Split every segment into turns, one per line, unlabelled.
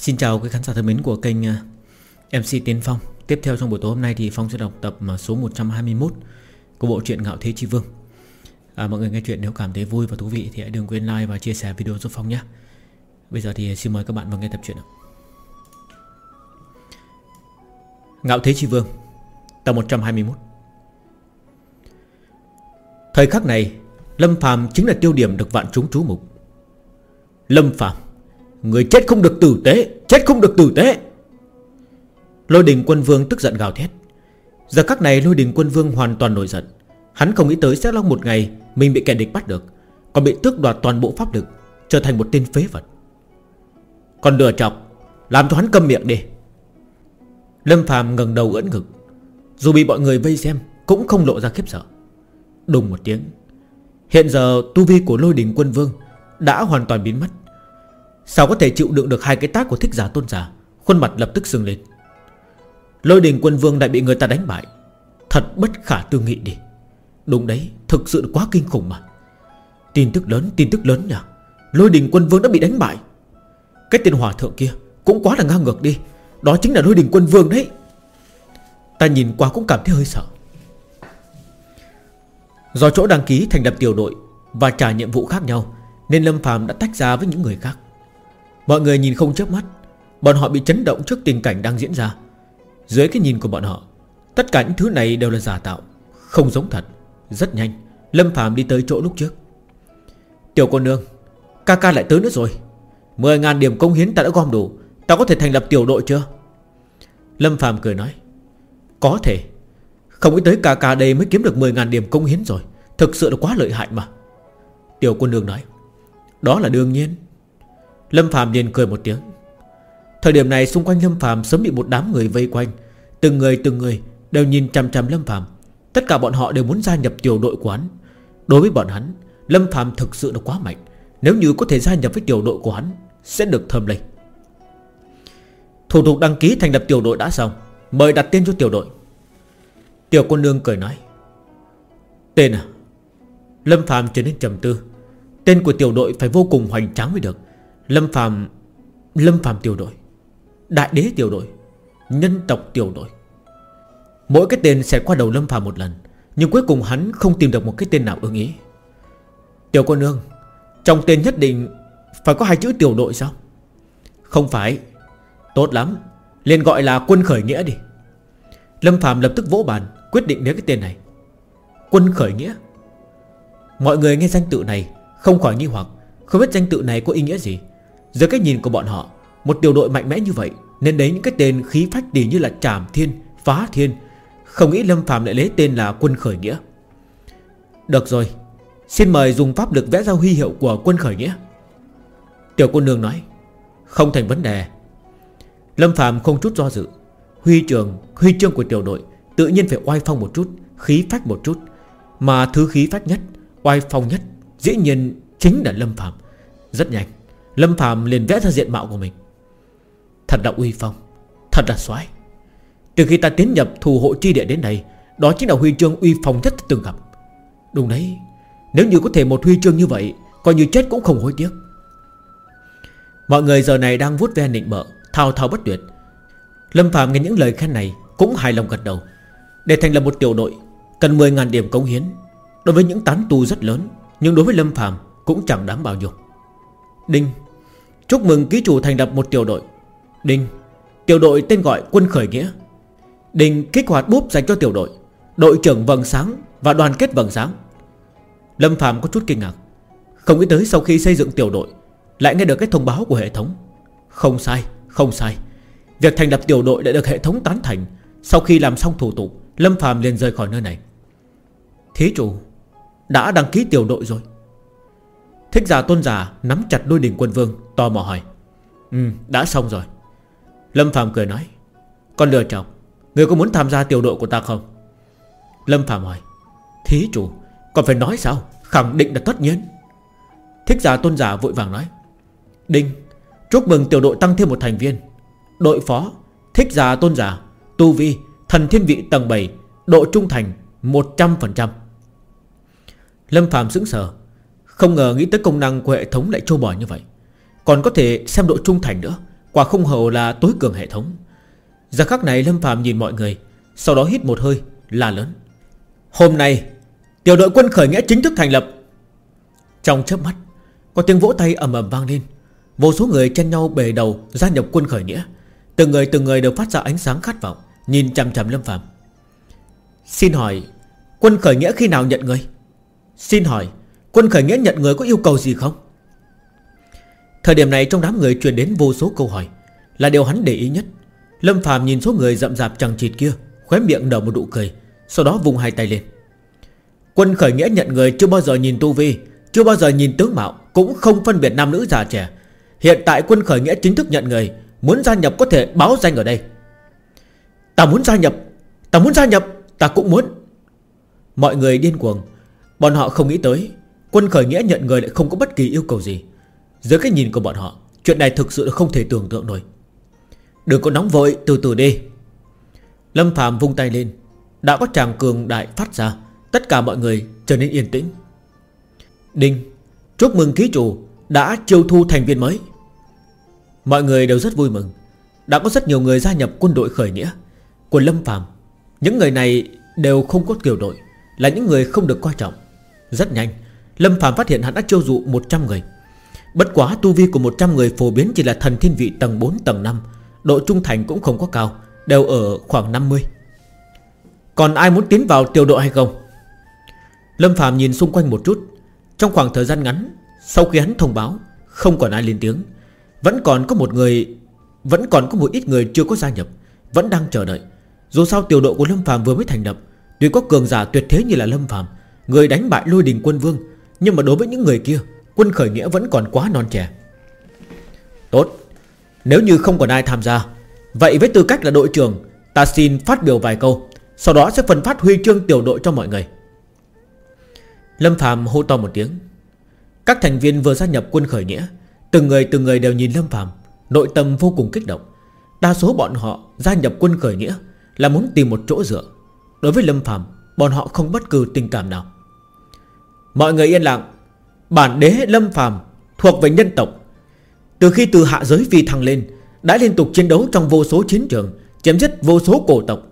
Xin chào quý khán giả thân mến của kênh à, MC Tiến Phong. Tiếp theo trong buổi tối hôm nay thì Phong sẽ đọc tập à, số 121 Của bộ truyện Ngạo Thế Chi Vương. À, Mọi người nghe chuyện nếu cảm thấy vui và thú vị Thì hãy đừng quên like và chia sẻ video giúp Phong nhé. Bây giờ thì xin mời các bạn vào nghe tập truyện Ngạo Thế Chi Vương Tập 121 Thời khắc này Lâm Phàm chính là tiêu điểm được vạn chúng chú mục. Lâm Phàm Người chết không được tử tế, Chết không được tử tế. Lôi đình quân vương tức giận gào thét. Giờ các này lôi đình quân vương hoàn toàn nổi giận. Hắn không nghĩ tới sẽ long một ngày Mình bị kẻ địch bắt được, Còn bị tước đoạt toàn bộ pháp lực, Trở thành một tên phế vật. Còn đừa chọc, Làm cho hắn câm miệng đi. Lâm phàm ngẩng đầu ưỡn ngực. Dù bị mọi người vây xem, Cũng không lộ ra khiếp sợ. Đùng một tiếng. Hiện giờ tu vi của lôi đình quân vương Đã hoàn toàn biến mất. Sao có thể chịu đựng được hai cái tác của thích giả tôn giả? Khuôn mặt lập tức sưng lên. Lôi đình quân vương lại bị người ta đánh bại. Thật bất khả tư nghị đi. Đúng đấy, Thực sự quá kinh khủng mà. Tin tức lớn, tin tức lớn nhỉ? Lôi đình quân vương đã bị đánh bại. Cái tên hòa thượng kia Cũng quá là ngang ngược đi. Đó chính là lôi đình quân vương đấy. Ta nhìn qua cũng cảm thấy hơi sợ. Do chỗ đăng ký thành lập tiểu đội Và trả nhiệm vụ khác nhau, Nên Lâm phàm đã tách ra với những người khác. Mọi người nhìn không chớp mắt. Bọn họ bị chấn động trước tình cảnh đang diễn ra. Dưới cái nhìn của bọn họ, Tất cả những thứ này đều là giả tạo, Không giống thật. Rất nhanh, Lâm Phạm đi tới chỗ lúc trước. Tiểu cô nương, Ca ca lại tới nữa rồi. 10.000 điểm công hiến ta đã gom đủ, Ta có thể thành lập tiểu đội chưa? Lâm Phạm cười nói, Có thể. Không nghĩ tới ca ca đây mới kiếm được 10.000 điểm công hiến rồi. Thực sự là quá lợi hại mà. Tiểu cô nương nói, Đó là đương nhiên. Lâm Phạm liền cười một tiếng. Thời điểm này xung quanh Lâm Phạm sớm bị một đám người vây quanh. Từng người từng người đều nhìn chằm chằm Lâm Phạm Tất cả bọn họ đều muốn gia nhập tiểu đội của hắn. Đối với bọn hắn, Lâm Phạm thực sự là quá mạnh. Nếu như có thể gia nhập với tiểu đội của hắn, Sẽ được thơm lây. Thủ tục đăng ký thành lập tiểu đội đã xong. Mời đặt tên cho tiểu đội. Tiểu cô nương cười nói. Tên à? Lâm Phạm trở nên trầm tư. Tên của tiểu đội phải vô cùng hoành tráng mới được. Lâm Phạm Lâm Phạm tiểu đội, Đại đế tiểu đội, Nhân tộc tiểu đội. Mỗi cái tên sẽ qua đầu Lâm Phạm một lần, Nhưng cuối cùng hắn không tìm được một cái tên nào ưng ý. Tiểu cô nương, Trong tên nhất định Phải có hai chữ tiểu đội sao? Không phải. Tốt lắm. Liền gọi là quân khởi nghĩa đi. Lâm Phạm lập tức vỗ bàn, Quyết định đến cái tên này. Quân khởi nghĩa. Mọi người nghe danh tự này Không khỏi nghi hoặc, Không biết danh tự này có ý nghĩa gì. Dưới cái nhìn của bọn họ Một tiểu đội mạnh mẽ như vậy Nên đấy những cái tên khí phách tỷ như là Trảm Thiên Phá Thiên Không nghĩ Lâm Phạm lại lấy tên là quân khởi nghĩa. Được rồi Xin mời dùng pháp lực vẽ ra huy hiệu của quân khởi nghĩa. Tiểu cô nương nói Không thành vấn đề. Lâm Phạm không chút do dự Huy trường, huy chương của tiểu đội Tự nhiên phải oai phong một chút Khí phách một chút Mà thứ khí phách nhất Oai phong nhất Dĩ nhiên chính là Lâm Phạm Rất nhanh. Lâm Phạm liền vẽ ra diện mạo của mình. Thật là uy phong, Thật là xoái Từ khi ta tiến nhập thù hộ chi địa đến đây Đó chính là huy chương uy phong nhất từng gặp. Đúng đấy, Nếu như có thể một huy chương như vậy, Coi như chết cũng không hối tiếc. Mọi người giờ này đang vuốt ve nịnh bợ, Thao thao bất tuyệt. Lâm Phạm nghe những lời khen này Cũng hài lòng gật đầu. Để thành lập một tiểu đội, Cần 10.000 điểm công hiến. Đối với những tán tu rất lớn, Nhưng đối với Lâm Phạm cũng chẳng đáng bao nhiêu. Đinh. Chúc mừng ký chủ thành lập một tiểu đội. Đinh. Tiểu đội tên gọi quân khởi nghĩa. Đinh kích hoạt búp dành cho tiểu đội. Đội trưởng vầng sáng và đoàn kết vầng sáng. Lâm Phạm có chút kinh ngạc. Không nghĩ tới sau khi xây dựng tiểu đội Lại nghe được cái thông báo của hệ thống. Không sai, không sai. Việc thành lập tiểu đội đã được hệ thống tán thành. Sau khi làm xong thủ tục Lâm Phạm liền rời khỏi nơi này. Thí chủ Đã đăng ký tiểu đội rồi. Thích giả tôn giả, nắm chặt đôi đỉnh quân vương, Tò mò hỏi. Ừ đã xong rồi. Lâm Phạm cười nói. Con lừa chồng, Người có muốn tham gia tiểu đội của ta không? Lâm Phạm hỏi. Thí chủ Còn phải nói sao? Khẳng định là tất nhiên. Thích giả tôn giả vội vàng nói. Đinh, Chúc mừng tiểu đội tăng thêm một thành viên. Đội phó, Thích giả tôn giả, Tu vi, Thần thiên vị tầng 7 Độ trung thành 100% Lâm Phạm sững sờ. Không ngờ nghĩ tới công năng của hệ thống lại trâu bò như vậy. Còn có thể xem độ trung thành nữa, Quả không hầu là tối cường hệ thống. Giờ khắc này Lâm Phạm nhìn mọi người, Sau đó hít một hơi là lớn. Hôm nay, Tiểu đội quân khởi nghĩa chính thức thành lập. Trong chớp mắt, Có tiếng vỗ tay ầm ầm vang lên. Vô số người chen nhau bề đầu gia nhập quân khởi nghĩa. Từng người từng người đều phát ra ánh sáng khát vọng, Nhìn chằm chằm Lâm Phạm Xin hỏi, Quân khởi nghĩa khi nào nhận người? Xin hỏi Quân khởi nghĩa nhận người có yêu cầu gì không? Thời điểm này trong đám người truyền đến vô số câu hỏi, Là điều hắn để ý nhất. Lâm Phạm nhìn số người rậm rạp chẳng chịt kia, Khóe miệng nở một nụ cười, Sau đó vùng hai tay lên. Quân khởi nghĩa nhận người chưa bao giờ nhìn tu vi, Chưa bao giờ nhìn tướng mạo, Cũng không phân biệt nam nữ già trẻ. Hiện tại quân khởi nghĩa chính thức nhận người, Muốn gia nhập có thể báo danh ở đây. Ta muốn gia nhập, Ta muốn gia nhập, Ta cũng muốn. Mọi người điên cuồng, Bọn họ không nghĩ tới Quân khởi nghĩa nhận người lại không có bất kỳ yêu cầu gì. Dưới cái nhìn của bọn họ, Chuyện này thực sự là không thể tưởng tượng nổi. Đừng có nóng vội, từ từ đi. Lâm Phạm vung tay lên. Đã có tràng cường đại phát ra, Tất cả mọi người trở nên yên tĩnh. Đinh, Chúc mừng ký chủ, Đã chiêu thu thành viên mới. Mọi người đều rất vui mừng. Đã có rất nhiều người gia nhập quân đội khởi nghĩa. Của Lâm Phạm Những người này đều không có kiểu đội, Là những người không được coi trọng. Rất nhanh Lâm Phạm phát hiện hắn đã chiêu dụ 100 người. Bất quá tu vi của 100 người phổ biến chỉ là thần thiên vị tầng 4 tầng 5 Độ trung thành cũng không có cao, Đều ở khoảng 50 Còn ai muốn tiến vào tiểu đội hay không? Lâm Phạm nhìn xung quanh một chút. Trong khoảng thời gian ngắn, Sau khi hắn thông báo, Không còn ai lên tiếng. Vẫn còn có một người, Vẫn còn có một ít người chưa có gia nhập, Vẫn đang chờ đợi. Dù sao tiểu đội của Lâm Phạm vừa mới thành lập, Tuy có cường giả tuyệt thế như là Lâm Phạm Người đánh bại lôi đình quân vương nhưng mà đối với những người kia, Quân khởi nghĩa vẫn còn quá non trẻ. Tốt, Nếu như không còn ai tham gia, Vậy với tư cách là đội trưởng, Ta xin phát biểu vài câu, Sau đó sẽ phân phát huy chương tiểu đội cho mọi người. Lâm Phạm hô to một tiếng. Các thành viên vừa gia nhập quân khởi nghĩa, Từng người từng người đều nhìn Lâm Phạm Nội tâm vô cùng kích động. Đa số bọn họ gia nhập quân khởi nghĩa Là muốn tìm một chỗ dựa. Đối với Lâm Phạm Bọn họ không bất cứ tình cảm nào. Mọi người yên lặng. Bản đế Lâm phàm thuộc về nhân tộc. Từ khi từ hạ giới phi thăng lên, Đã liên tục chiến đấu trong vô số chiến trường, Chém giết vô số cổ tộc.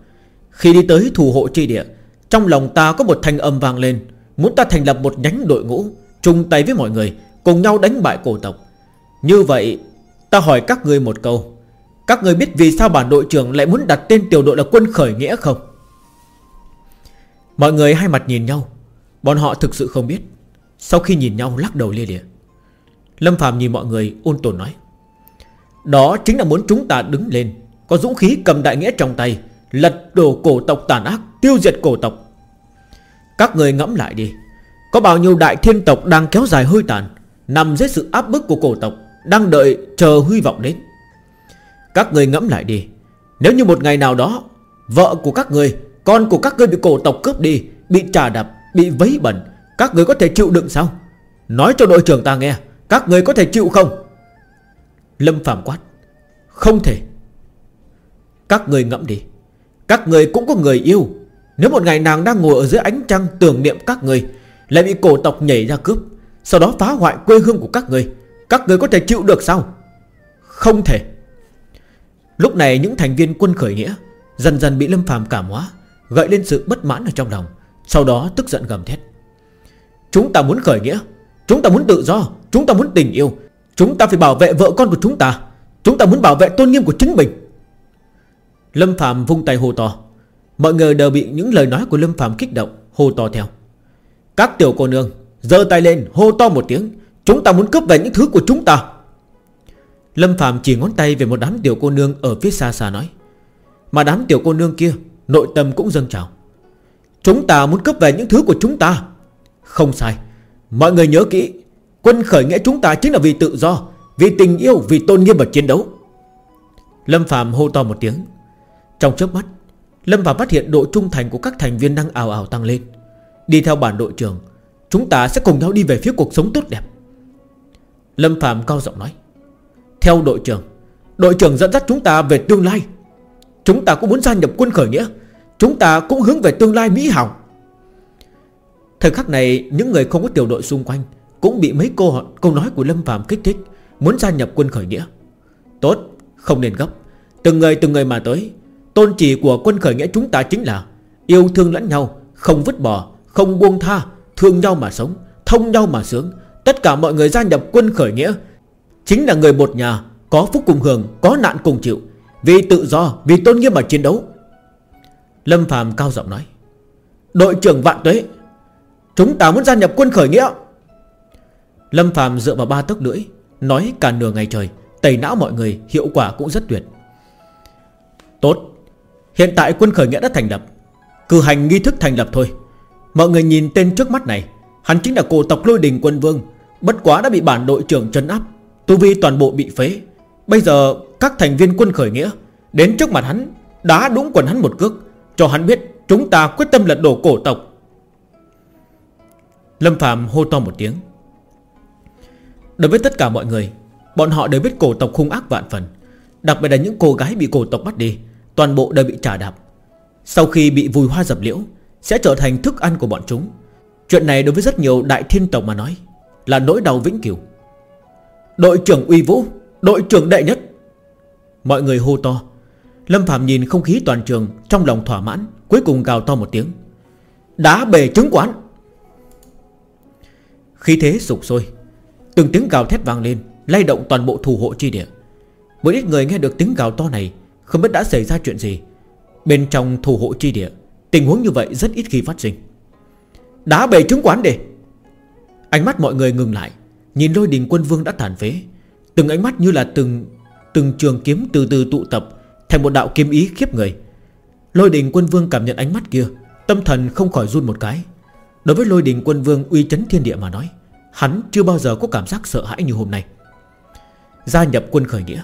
Khi đi tới thủ hộ chi địa, Trong lòng ta có một thanh âm vang lên, Muốn ta thành lập một nhánh đội ngũ, chung tay với mọi người, Cùng nhau đánh bại cổ tộc. Như vậy, ta hỏi các người một câu. Các người biết vì sao bản đội trưởng Lại muốn đặt tên tiểu đội là quân khởi nghĩa không? Mọi người hai mặt nhìn nhau. Bọn họ thực sự không biết. Sau khi nhìn nhau lắc đầu lia lịa, Lâm Phạm nhìn mọi người ôn tồn nói, Đó chính là muốn chúng ta đứng lên, Có dũng khí cầm đại nghĩa trong tay, Lật đổ cổ tộc tàn ác, Tiêu diệt cổ tộc. Các người ngẫm lại đi, Có bao nhiêu đại thiên tộc đang kéo dài hơi tàn, Nằm dưới sự áp bức của cổ tộc, Đang đợi chờ huy vọng đến. Các người ngẫm lại đi, Nếu như một ngày nào đó, Vợ của các người, Con của các người bị cổ tộc cướp đi, Bị trà đập Bị vấy bẩn, Các người có thể chịu đựng sao? Nói cho đội trưởng ta nghe, Các người có thể chịu không? Lâm Phạm quát, Không thể. Các người ngẫm đi, Các người cũng có người yêu. Nếu một ngày nàng đang ngồi ở dưới ánh trăng tưởng niệm các người, Lại bị cổ tộc nhảy ra cướp, Sau đó phá hoại quê hương của các người Các người có thể chịu được sao? Không thể. Lúc này những thành viên quân khởi nghĩa Dần dần bị Lâm Phàm cảm hóa, Gợi lên sự bất mãn ở trong lòng. Sau đó tức giận gầm thét. Chúng ta muốn khởi nghĩa, Chúng ta muốn tự do, Chúng ta muốn tình yêu, Chúng ta phải bảo vệ vợ con của chúng ta Chúng ta muốn bảo vệ tôn nghiêm của chính mình. Lâm Phạm vung tay hô to. Mọi người đều bị những lời nói của Lâm Phạm kích động, Hô to theo. Các tiểu cô nương, giơ tay lên, hô to một tiếng. Chúng ta muốn cướp về những thứ của chúng ta. Lâm Phạm chỉ ngón tay về một đám tiểu cô nương Ở phía xa xa nói. Mà đám tiểu cô nương kia, Nội tâm cũng dâng trào. Chúng ta muốn cướp về những thứ của chúng ta. Không sai. Mọi người nhớ kỹ Quân khởi nghĩa chúng ta chính là vì tự do Vì tình yêu, vì tôn nghiêm và chiến đấu. Lâm Phạm hô to một tiếng. Trong chớp mắt Lâm Phạm phát hiện độ trung thành của các thành viên đang ảo ảo tăng lên. Đi theo bản đội trưởng Chúng ta sẽ cùng nhau đi về phía cuộc sống tốt đẹp. Lâm Phạm cao giọng nói. Theo đội trưởng Đội trưởng dẫn dắt chúng ta về tương lai. Chúng ta cũng muốn gia nhập quân khởi nghĩa. Chúng ta cũng hướng về tương lai mỹ hảo. Thời khắc này Những người không có tiểu đội xung quanh Cũng bị mấy câu, câu nói của Lâm Phạm kích thích Muốn gia nhập quân khởi nghĩa. Tốt Không nên gấp. Từng người từng người mà tới. Tôn chỉ của quân khởi nghĩa chúng ta chính là Yêu thương lẫn nhau Không vứt bỏ Không buông tha Thương nhau mà sống Thông nhau mà sướng. Tất cả mọi người gia nhập quân khởi nghĩa Chính là người một nhà Có phúc cùng hưởng Có nạn cùng chịu. Vì tự do Vì tôn nghiêm mà chiến đấu Lâm Phạm cao giọng nói, Đội trưởng vạn tuế, Chúng ta muốn gia nhập quân khởi nghĩa. Lâm Phạm dựa vào ba tấc lưỡi, Nói cả nửa ngày trời, Tẩy não mọi người, Hiệu quả cũng rất tuyệt. Tốt, Hiện tại quân khởi nghĩa đã thành lập, Cử hành nghi thức thành lập thôi. Mọi người nhìn tên trước mắt này, Hắn chính là cổ tộc lôi đình quân vương, Bất quá đã bị bản đội trưởng trấn áp, Tu vi toàn bộ bị phế. Bây giờ các thành viên quân khởi nghĩa, Đến trước mặt hắn, Đá đúng quần hắn một cước cho hắn biết chúng ta quyết tâm lật đổ cổ tộc. Lâm Phạm hô to một tiếng. Đối với tất cả mọi người, Bọn họ đều biết cổ tộc hung ác vạn phần, Đặc biệt là những cô gái bị cổ tộc bắt đi, Toàn bộ đều bị trả đạp. Sau khi bị vùi hoa dập liễu, Sẽ trở thành thức ăn của bọn chúng. Chuyện này đối với rất nhiều đại thiên tộc mà nói Là nỗi đau vĩnh cửu. Đội trưởng uy vũ, Đội trưởng đệ nhất. Mọi người hô to Lâm Phạm nhìn không khí toàn trường, Trong lòng thỏa mãn, Cuối cùng gào to một tiếng. Đá bề chứng quán. Khí thế sụp sôi, Từng tiếng gào thét vang lên, Lay động toàn bộ thủ hộ chi địa. Một ít người nghe được tiếng gào to này, Không biết đã xảy ra chuyện gì. Bên trong thủ hộ chi địa, Tình huống như vậy rất ít khi phát sinh. Đá bề chứng quán đi. Ánh mắt mọi người ngừng lại, Nhìn lôi đình quân vương đã tàn phế. Từng ánh mắt như là từng Từng trường kiếm từ từ tụ tập Thành một đạo kiếm ý khiếp người. Lôi đình quân vương cảm nhận ánh mắt kia, Tâm thần không khỏi run một cái. Đối với lôi đình quân vương uy chấn thiên địa mà nói, Hắn chưa bao giờ có cảm giác sợ hãi như hôm nay. Gia nhập quân khởi nghĩa,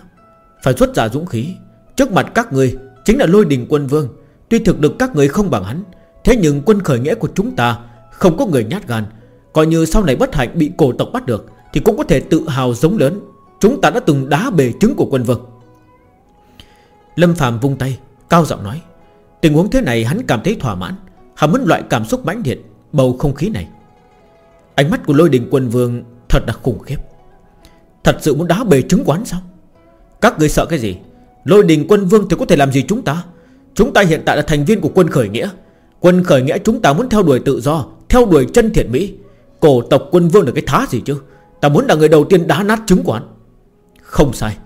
Phải xuất ra dũng khí. Trước mặt các người chính là lôi đình quân vương. Tuy thực lực các người không bằng hắn, Thế nhưng quân khởi nghĩa của chúng ta Không có người nhát gan. Coi như sau này bất hạnh bị cổ tộc bắt được Thì cũng có thể tự hào giống lớn. Chúng ta đã từng đá bề trứng của quân vương. Lâm Phạm vung tay, Cao giọng nói, Tình huống thế này hắn cảm thấy thỏa mãn Hắn muốn loại cảm xúc mãnh liệt, Bầu không khí này. Ánh mắt của lôi đình quân vương Thật là khủng khiếp. Thật sự muốn đá bề trứng quán sao? Các người sợ cái gì? Lôi đình quân vương thì có thể làm gì chúng ta? Chúng ta hiện tại là thành viên của quân khởi nghĩa. Quân khởi nghĩa chúng ta muốn theo đuổi tự do, Theo đuổi chân thiện mỹ. Cổ tộc quân vương là cái thá gì chứ? Ta muốn là người đầu tiên đá nát trứng quán. Không sai.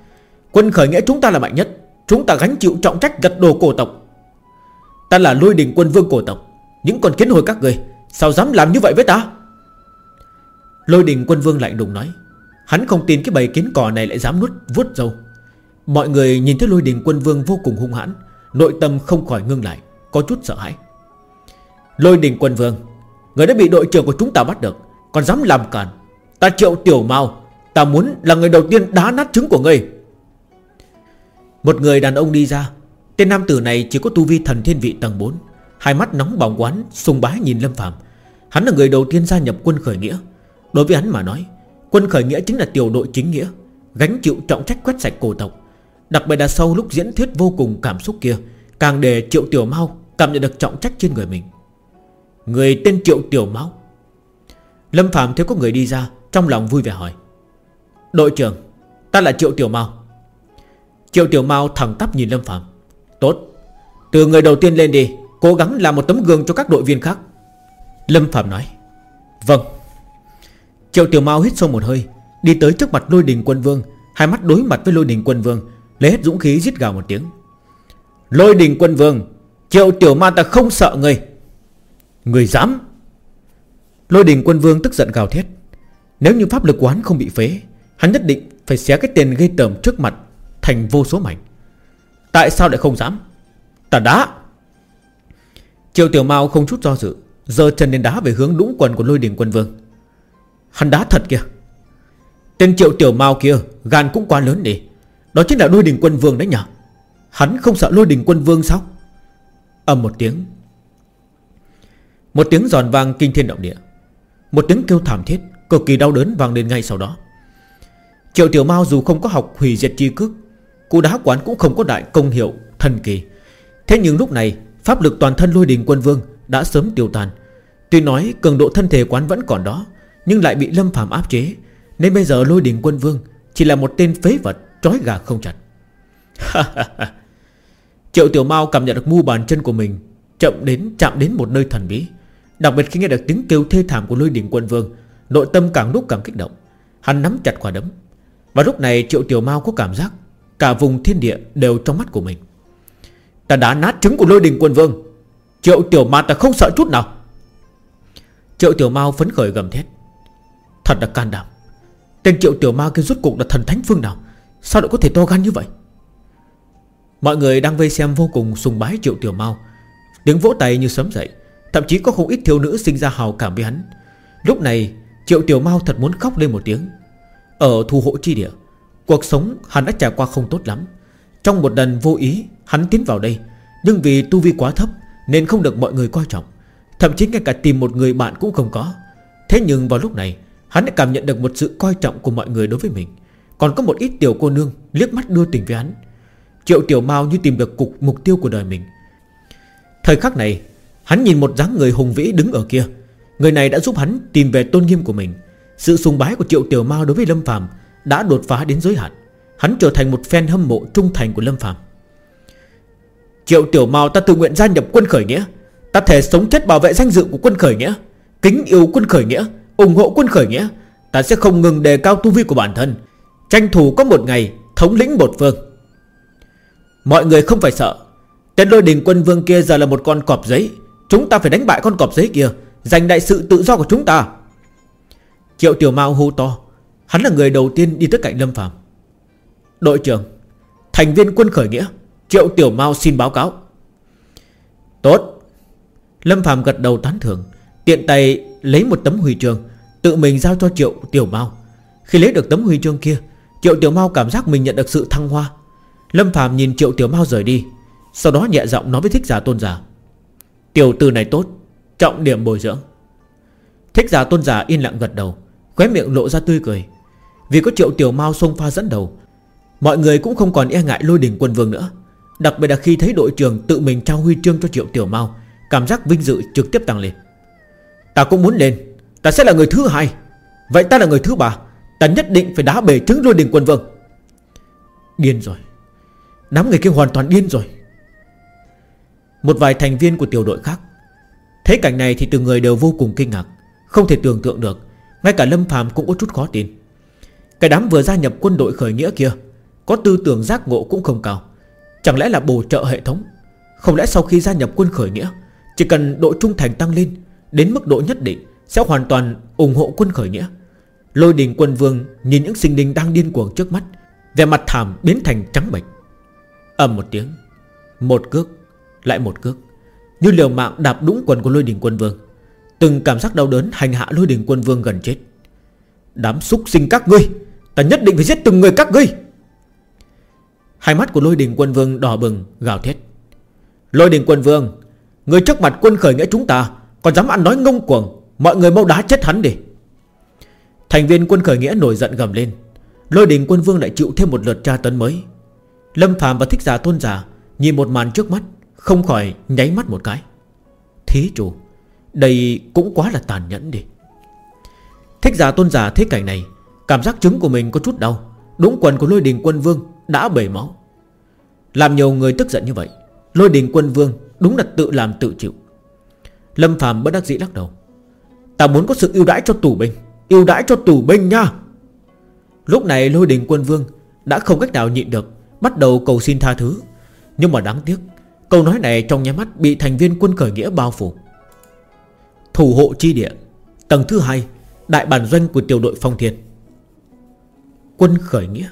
Quân khởi nghĩa chúng ta là mạnh nhất. Chúng ta gánh chịu trọng trách gật đồ cổ tộc. Ta là lôi đình quân vương cổ tộc. Những con kiến hồi các người, Sao dám làm như vậy với ta? Lôi đình quân vương lạnh đùng nói. Hắn không tin cái bầy kiến cò này lại dám nuốt, vuốt dâu Mọi người nhìn thấy lôi đình quân vương vô cùng hung hãn, Nội tâm không khỏi ngưng lại, Có chút sợ hãi. Lôi đình quân vương, Người đã bị đội trưởng của chúng ta bắt được, Còn dám làm cản Ta triệu tiểu mau Ta muốn là người đầu tiên đá nát trứng của ngươi một người đàn ông đi ra. Tên nam tử này chỉ có tu vi thần thiên vị tầng 4 Hai mắt nóng bỏng quán Sùng bái nhìn Lâm Phạm Hắn là người đầu tiên gia nhập quân khởi nghĩa. Đối với hắn mà nói, Quân khởi nghĩa chính là tiểu đội chính nghĩa, Gánh chịu trọng trách quét sạch cổ tộc. Đặc biệt là sau lúc diễn thuyết vô cùng cảm xúc kia, Càng để Triệu Tiểu Mau Cảm nhận được trọng trách trên người mình. Người tên Triệu Tiểu Mau Lâm Phạm thấy có người đi ra, Trong lòng vui vẻ hỏi, Đội trưởng, Ta là Triệu Tiểu Mau Triệu Tiểu Mau thẳng tắp nhìn Lâm Phạm Tốt, Từ người đầu tiên lên đi, Cố gắng làm một tấm gương cho các đội viên khác. Lâm Phạm nói. Vâng. Triệu Tiểu Mao hít sâu một hơi, Đi tới trước mặt lôi đình quân vương, Hai mắt đối mặt với lôi đình quân vương, Lấy hết dũng khí giết gào một tiếng. Lôi đình quân vương, Triệu Tiểu ma ta không sợ người Người dám? Lôi đình quân vương tức giận gào thét. Nếu như pháp lực quán không bị phế, Hắn nhất định phải xé cái tên gây tởm trước mặt Thành vô số mảnh. Tại sao lại không dám? Ta đá! Triệu Tiểu Mao không chút do dự Giờ chân lên đá về hướng đũng quần của lôi đình quân vương. Hắn đá thật kìa. Tên triệu tiểu Mao kia, Gan cũng quá lớn đi. Đó chính là lôi đình quân vương đấy nhở. Hắn không sợ lôi đình quân vương sao? Âm một tiếng. Một tiếng giòn vang kinh thiên động địa. Một tiếng kêu thảm thiết, Cực kỳ đau đớn vang lên ngay sau đó. Triệu tiểu Mao dù không có học hủy diệt chi cước Cú đá quán cũng không có đại công hiệu Thần kỳ. Thế nhưng lúc này, Pháp lực toàn thân lôi đình quân vương Đã sớm tiêu tan. Tuy nói cường độ thân thể quán vẫn còn đó, Nhưng lại bị Lâm Phạm áp chế, Nên bây giờ lôi đình quân vương Chỉ là một tên phế vật Trói gà không chặt. Triệu Tiểu Mao cảm nhận được mu bàn chân của mình Chậm đến chạm đến một nơi thần bí, Đặc biệt khi nghe được tiếng kêu thê thảm của lôi đình quân vương, Nội tâm càng lúc càng kích động. Hắn nắm chặt quả đấm. Và lúc này Triệu Tiểu Mao có cảm giác Cả vùng thiên địa đều trong mắt của mình. Ta đã nát trứng của lôi đình quân vương. Triệu Tiểu ma ta không sợ chút nào. Triệu Tiểu mau phấn khởi gầm thét. Thật là can đảm. Tên Triệu Tiểu ma kia rút cuộc là thần thánh phương nào? Sao lại có thể to gan như vậy? Mọi người đang vây xem vô cùng sùng bái Triệu Tiểu mau. Tiếng vỗ tay như sấm dậy. Thậm chí có không ít thiếu nữ sinh ra hào cảm với hắn. Lúc này, Triệu Tiểu mau thật muốn khóc lên một tiếng. Ở thu hộ chi địa Cuộc sống hắn đã trải qua không tốt lắm. Trong một lần vô ý, hắn tiến vào đây. Nhưng vì tu vi quá thấp, Nên không được mọi người coi trọng. Thậm chí ngay cả tìm một người bạn cũng không có. Thế nhưng vào lúc này, Hắn đã cảm nhận được một sự coi trọng của mọi người đối với mình. Còn có một ít tiểu cô nương Liếc mắt đưa tình với hắn. Triệu tiểu mau như tìm được cục mục tiêu của đời mình. Thời khắc này, Hắn nhìn một dáng người hùng vĩ đứng ở kia. Người này đã giúp hắn tìm về tôn nghiêm của mình. Sự sùng bái của Triệu Tiểu Mao đối với Lâm Phàm đã đột phá đến giới hạn. Hắn trở thành một fan hâm mộ trung thành của Lâm Phàm. Triệu Tiểu Mao, ta tự nguyện gia nhập quân khởi nghĩa. Ta thể sống chết bảo vệ danh dự của quân khởi nghĩa, Kính yêu quân khởi nghĩa, ủng hộ quân khởi nghĩa. Ta sẽ không ngừng đề cao tu vi của bản thân. Tranh thủ có một ngày thống lĩnh một phương. Mọi người không phải sợ. Tên lôi đình quân vương kia giờ là một con cọp giấy. Chúng ta phải đánh bại con cọp giấy kia, Giành đại sự tự do của chúng ta. Triệu Tiểu Mao hô to. Hắn là người đầu tiên đi tới cạnh Lâm Phạm Đội trưởng, Thành viên quân khởi nghĩa, Triệu Tiểu Mao xin báo cáo. Tốt. Lâm Phạm gật đầu tán thưởng, Tiện tay lấy một tấm huy chương, Tự mình giao cho Triệu Tiểu Mao. Khi lấy được tấm huy chương kia, Triệu Tiểu Mao cảm giác mình nhận được sự thăng hoa. Lâm Phạm nhìn Triệu Tiểu Mao rời đi, Sau đó nhẹ giọng nói với thích giả tôn giả. Tiểu tử này tốt, Trọng điểm bồi dưỡng. Thích giả tôn giả yên lặng gật đầu, Khóe miệng lộ ra tươi cười. Vì có Triệu Tiểu Mao xông pha dẫn đầu. Mọi người cũng không còn e ngại lôi đỉnh quân vương nữa. Đặc biệt là khi thấy đội trưởng tự mình trao huy chương cho Triệu Tiểu Mao, Cảm giác vinh dự trực tiếp tăng lên. Ta cũng muốn lên. Ta sẽ là người thứ hai. Vậy ta là người thứ ba. Ta nhất định phải đá bể trứng lôi đình quân vương. Điên rồi. Đám người kia hoàn toàn điên rồi. Một vài thành viên của tiểu đội khác. Thấy cảnh này thì từng người đều vô cùng kinh ngạc. Không thể tưởng tượng được. Ngay cả Lâm phàm cũng có chút khó tin. Cái đám vừa gia nhập quân đội khởi nghĩa kia, Có tư tưởng giác ngộ cũng không cao. Chẳng lẽ là bổ trợ hệ thống? Không lẽ sau khi gia nhập quân khởi nghĩa, Chỉ cần độ trung thành tăng lên, Đến mức độ nhất định, Sẽ hoàn toàn ủng hộ quân khởi nghĩa? Lôi đình quân vương nhìn những sinh linh đang điên cuồng trước mắt Về mặt thảm biến thành trắng bệch. Ầm một tiếng, Một cước, Lại một cước. Như liều mạng đạp đúng quần của lôi đình quân vương, Từng cảm giác đau đớn hành hạ lôi đình quân vương gần chết. Đám xúc sinh các ngươi! Ta nhất định phải giết từng người các ngươi. Hai mắt của lôi đình quân vương đỏ bừng, gào thét. Lôi đình quân vương, Người trước mặt quân khởi nghĩa chúng ta, Còn dám ăn nói ngông cuồng, Mọi người mau đá chết hắn đi. Thành viên quân khởi nghĩa nổi giận gầm lên. Lôi đình quân vương lại chịu thêm một lượt tra tấn mới. Lâm Phạm và thích giả tôn giả Nhìn một màn trước mắt, Không khỏi nháy mắt một cái. Thí chủ, Đây cũng quá là tàn nhẫn đi. Thích giả tôn giả thấy cảnh này Cảm giác trứng của mình có chút đau. Đúng quần của lôi đình quân vương đã bể máu. Làm nhiều người tức giận như vậy, Lôi đình quân vương đúng là tự làm tự chịu. Lâm Phạm bất đắc dĩ lắc đầu. Ta muốn có sự ưu đãi cho tù binh, ưu đãi cho tù binh nha. Lúc này lôi đình quân vương Đã không cách nào nhịn được, Bắt đầu cầu xin tha thứ. Nhưng mà đáng tiếc, Câu nói này trong nháy mắt bị thành viên quân khởi nghĩa bao phủ. Thủ hộ chi địa, Tầng thứ hai, Đại bản doanh của tiểu đội phong thiên. Quân khởi nghĩa.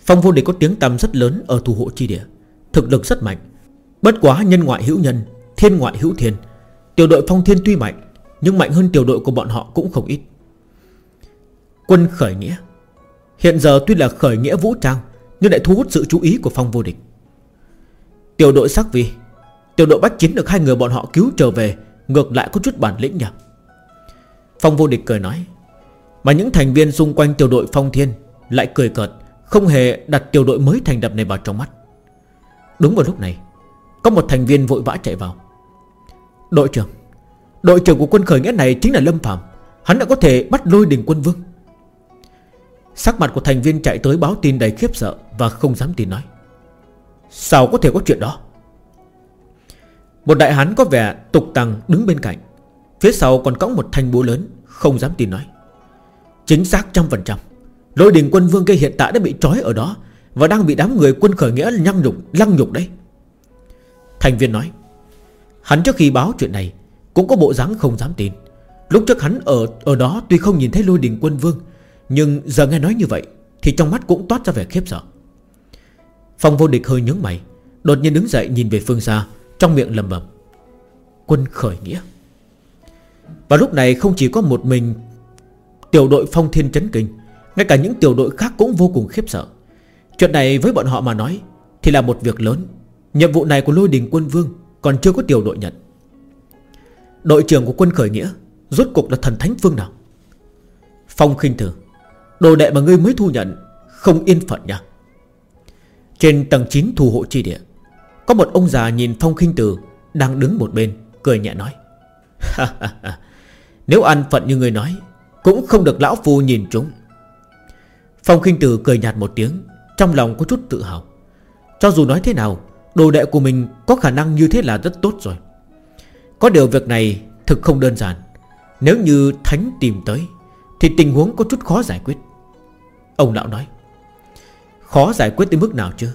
Phong vô địch có tiếng tăm rất lớn Ở thủ hộ chi địa, Thực lực rất mạnh. Bất quá nhân ngoại hữu nhân, Thiên ngoại hữu thiên. Tiểu đội phong thiên tuy mạnh, Nhưng mạnh hơn tiểu đội của bọn họ cũng không ít. Quân khởi nghĩa. Hiện giờ tuy là khởi nghĩa vũ trang, Nhưng lại thu hút sự chú ý của phong vô địch. Tiểu đội sắc vi. Tiểu đội bắt chiến được hai người bọn họ cứu trở về, Ngược lại có chút bản lĩnh nhỉ? Phong vô địch cười nói. Mà những thành viên xung quanh tiểu đội phong thiên Lại cười cợt, Không hề đặt tiểu đội mới thành đập này vào trong mắt. Đúng vào lúc này, Có một thành viên vội vã chạy vào. Đội trưởng Đội trưởng của quân khởi nghĩa này chính là Lâm Phạm Hắn đã có thể bắt lôi đình quân vương. Sắc mặt của thành viên chạy tới báo tin đầy khiếp sợ Và không dám tin nói. Sao có thể có chuyện đó? Một đại hán có vẻ tục tăng đứng bên cạnh, Phía sau còn cõng một thanh búa lớn, Không dám tin nói. Chính xác trăm phần trăm. Lôi đình quân vương kia hiện tại đã bị trói ở đó Và đang bị đám người quân khởi nghĩa lăng nhục, lăng nhục đấy. Thành viên nói Hắn trước khi báo chuyện này Cũng có bộ dáng không dám tin. Lúc trước hắn ở ở đó tuy không nhìn thấy lôi đình quân vương Nhưng giờ nghe nói như vậy Thì trong mắt cũng toát ra vẻ khiếp sợ. Phong vô địch hơi nhướng mày Đột nhiên đứng dậy nhìn về phương xa Trong miệng lầm bầm Quân khởi nghĩa? Và lúc này không chỉ có một mình Tiểu đội phong thiên chấn kinh. Ngay cả những tiểu đội khác cũng vô cùng khiếp sợ. Chuyện này với bọn họ mà nói Thì là một việc lớn. Nhiệm vụ này của lôi đình quân vương Còn chưa có tiểu đội nhận. Đội trưởng của quân khởi nghĩa Rốt cục là thần thánh phương nào? Phong khinh tử Đồ đệ mà ngươi mới thu nhận Không yên phận nha. Trên tầng 9 thủ hộ chi địa, Có một ông già nhìn Phong khinh tử Đang đứng một bên, Cười nhẹ nói. Nếu ăn phận như người nói cũng không được lão phu nhìn chúng. Phong khinh tử cười nhạt một tiếng, Trong lòng có chút tự hào. Cho dù nói thế nào, Đồ đệ của mình có khả năng như thế là rất tốt rồi. Có điều việc này Thực không đơn giản. Nếu như Thánh tìm tới, Thì tình huống có chút khó giải quyết. Ông lão nói, Khó giải quyết tới mức nào chứ?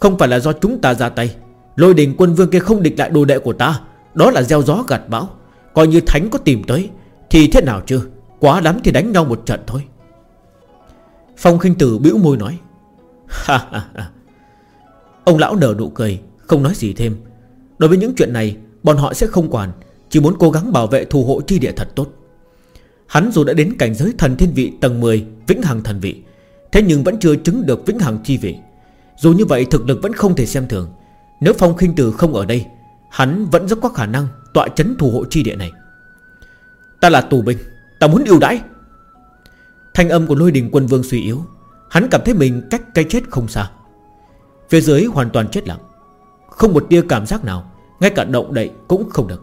Không phải là do chúng ta ra tay. Lôi đình quân vương kia không địch lại đồ đệ của ta. Đó là gieo gió gạt bão. Coi như Thánh có tìm tới, Thì thế nào chứ? Quá lắm thì đánh nhau một trận thôi. Phong khinh tử bĩu môi nói, Ha ha ha. Ông lão nở nụ cười, Không nói gì thêm. Đối với những chuyện này, Bọn họ sẽ không quản, Chỉ muốn cố gắng bảo vệ thù hộ chi địa thật tốt. Hắn dù đã đến cảnh giới thần thiên vị tầng 10 Vĩnh hằng thần vị, Thế nhưng vẫn chưa chứng được vĩnh hằng chi vị. Dù như vậy, thực lực vẫn không thể xem thường. Nếu phong khinh tử không ở đây, Hắn vẫn rất có khả năng tọa chấn thù hộ chi địa này. Ta là tù binh Ta muốn yêu đãi. Thanh âm của lôi đình quân vương suy yếu, Hắn cảm thấy mình cách cái chết không xa. Phía dưới hoàn toàn chết lặng, Không một tia cảm giác nào, Ngay cả động đậy cũng không được.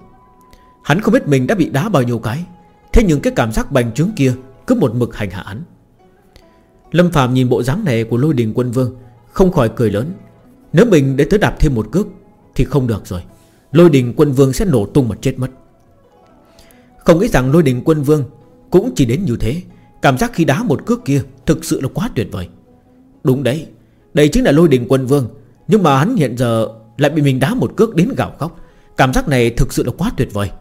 Hắn không biết mình đã bị đá bao nhiêu cái, Thế nhưng cái cảm giác bành trướng kia Cứ một mực hành hạ hắn. Lâm Phạm nhìn bộ dáng này của lôi đình quân vương, Không khỏi cười lớn. Nếu mình để tới đạp thêm một cước Thì không được rồi, Lôi đình quân vương sẽ nổ tung mà chết mất. Không nghĩ rằng lôi đình quân vương cũng chỉ đến như thế, Cảm giác khi đá một cước kia Thực sự là quá tuyệt vời. Đúng đấy, đây chính là lôi đình quân vương, Nhưng mà hắn hiện giờ lại bị mình đá một cước đến gạo khóc. Cảm giác này thực sự là quá tuyệt vời.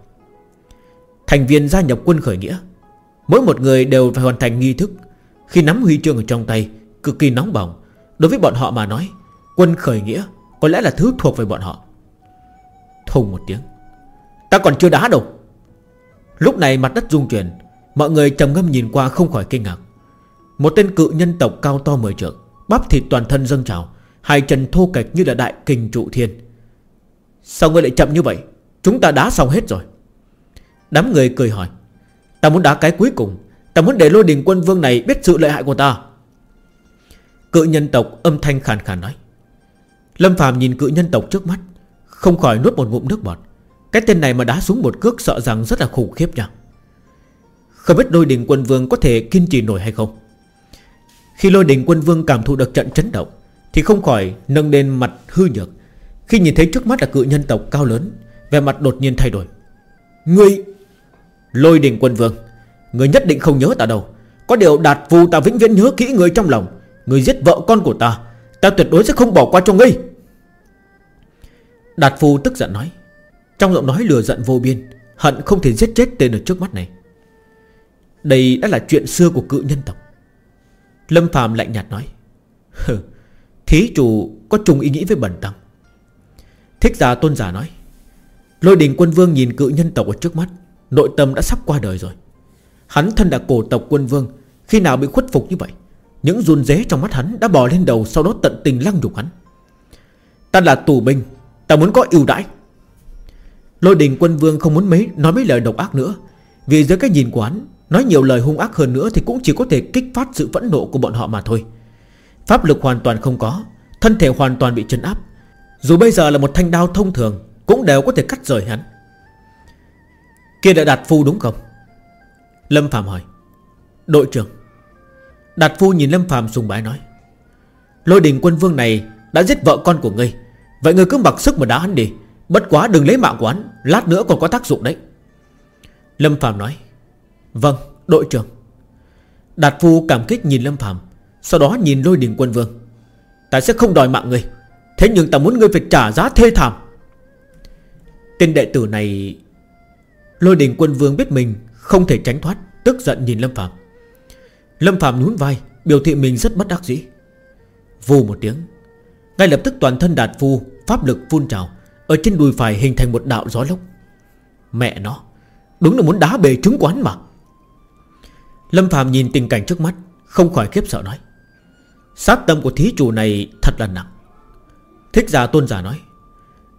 Thành viên gia nhập quân khởi nghĩa, Mỗi một người đều phải hoàn thành nghi thức. Khi nắm huy chương ở trong tay, Cực kỳ nóng bỏng. Đối với bọn họ mà nói, Quân khởi nghĩa có lẽ là thứ thuộc về bọn họ. Thùng một tiếng, Ta còn chưa đá đâu. Lúc này mặt đất rung chuyển Mọi người trầm ngâm nhìn qua không khỏi kinh ngạc. Một tên cự nhân tộc cao to mười trượng, Bắp thịt toàn thân dâng trào, Hai chân thô kệch như là đại kình trụ thiên. Sao ngươi lại chậm như vậy? Chúng ta đá xong hết rồi. Đám người cười hỏi. Ta muốn đá cái cuối cùng. Ta muốn để lôi đình quân vương này biết sự lợi hại của ta. Cự nhân tộc âm thanh khàn khàn nói. Lâm phàm nhìn cự nhân tộc trước mắt, Không khỏi nuốt một ngụm nước bọt. Cái tên này mà đá xuống một cước sợ rằng rất là khủng khiếp nha. Không biết lôi đình quân vương có thể kiên trì nổi hay không? Khi lôi đình quân vương cảm thụ được trận chấn động, Thì không khỏi nâng lên mặt hư nhược. Khi nhìn thấy trước mắt là cự nhân tộc cao lớn Về mặt đột nhiên thay đổi. Ngươi, Lôi đình quân vương, Ngươi nhất định không nhớ ta đâu. Có điều đạt phù ta vĩnh viễn nhớ kỹ người trong lòng. Ngươi giết vợ con của ta Ta tuyệt đối sẽ không bỏ qua cho ngươi. Đạt phù tức giận nói. Trong giọng nói lừa giận vô biên, Hận không thể giết chết tên ở trước mắt này. Đây đã là chuyện xưa của cự nhân tộc. Lâm Phạm lạnh nhạt nói Thí chủ có trùng ý nghĩ với bẩn tăng. Thích giả tôn giả nói, Lôi đình quân vương nhìn cự nhân tộc ở trước mắt, Nội tâm đã sắp qua đời rồi. Hắn thân là cổ tộc quân vương, Khi nào bị khuất phục như vậy, Những run dế trong mắt hắn đã bò lên đầu Sau đó tận tình lăng nhục hắn. Ta là tù binh, Ta muốn có ưu đãi. Lôi đình quân vương không muốn mấy, nói mấy lời độc ác nữa, Vì dưới cái nhìn của hắn Nói nhiều lời hung ác hơn nữa Thì cũng chỉ có thể kích phát sự phẫn nộ của bọn họ mà thôi. Pháp lực hoàn toàn không có, Thân thể hoàn toàn bị chấn áp. Dù bây giờ là một thanh đao thông thường, Cũng đều có thể cắt rời hắn. Kia đã đạt phu đúng không? Lâm Phạm hỏi. Đội trưởng. Đạt phu nhìn Lâm Phạm sùng bái nói. Lôi đình quân vương này Đã giết vợ con của ngươi, Vậy người cứ mặc sức mà đá hắn đi. Bất quá đừng lấy mạng của hắn, Lát nữa còn có tác dụng đấy. Lâm Phạm nói. Vâng đội trưởng. Đạt Phu cảm kích nhìn Lâm Phạm Sau đó nhìn lôi đình quân vương. Ta sẽ không đòi mạng người, Thế nhưng ta muốn ngươi phải trả giá thê thảm. Tên đệ tử này, Lôi đình quân vương biết mình Không thể tránh thoát, Tức giận nhìn Lâm Phạm Lâm Phạm nhún vai, Biểu thị mình rất bất đắc dĩ. Vù một tiếng, Ngay lập tức toàn thân đạt phu, Pháp lực phun trào, Ở trên đùi phải hình thành một đạo gió lốc. Mẹ nó, Đúng là muốn đá bề trứng quán mà. Lâm Phạm nhìn tình cảnh trước mắt, Không khỏi khiếp sợ nói, Sát tâm của thí chủ này thật là nặng. Thích giả tôn giả nói,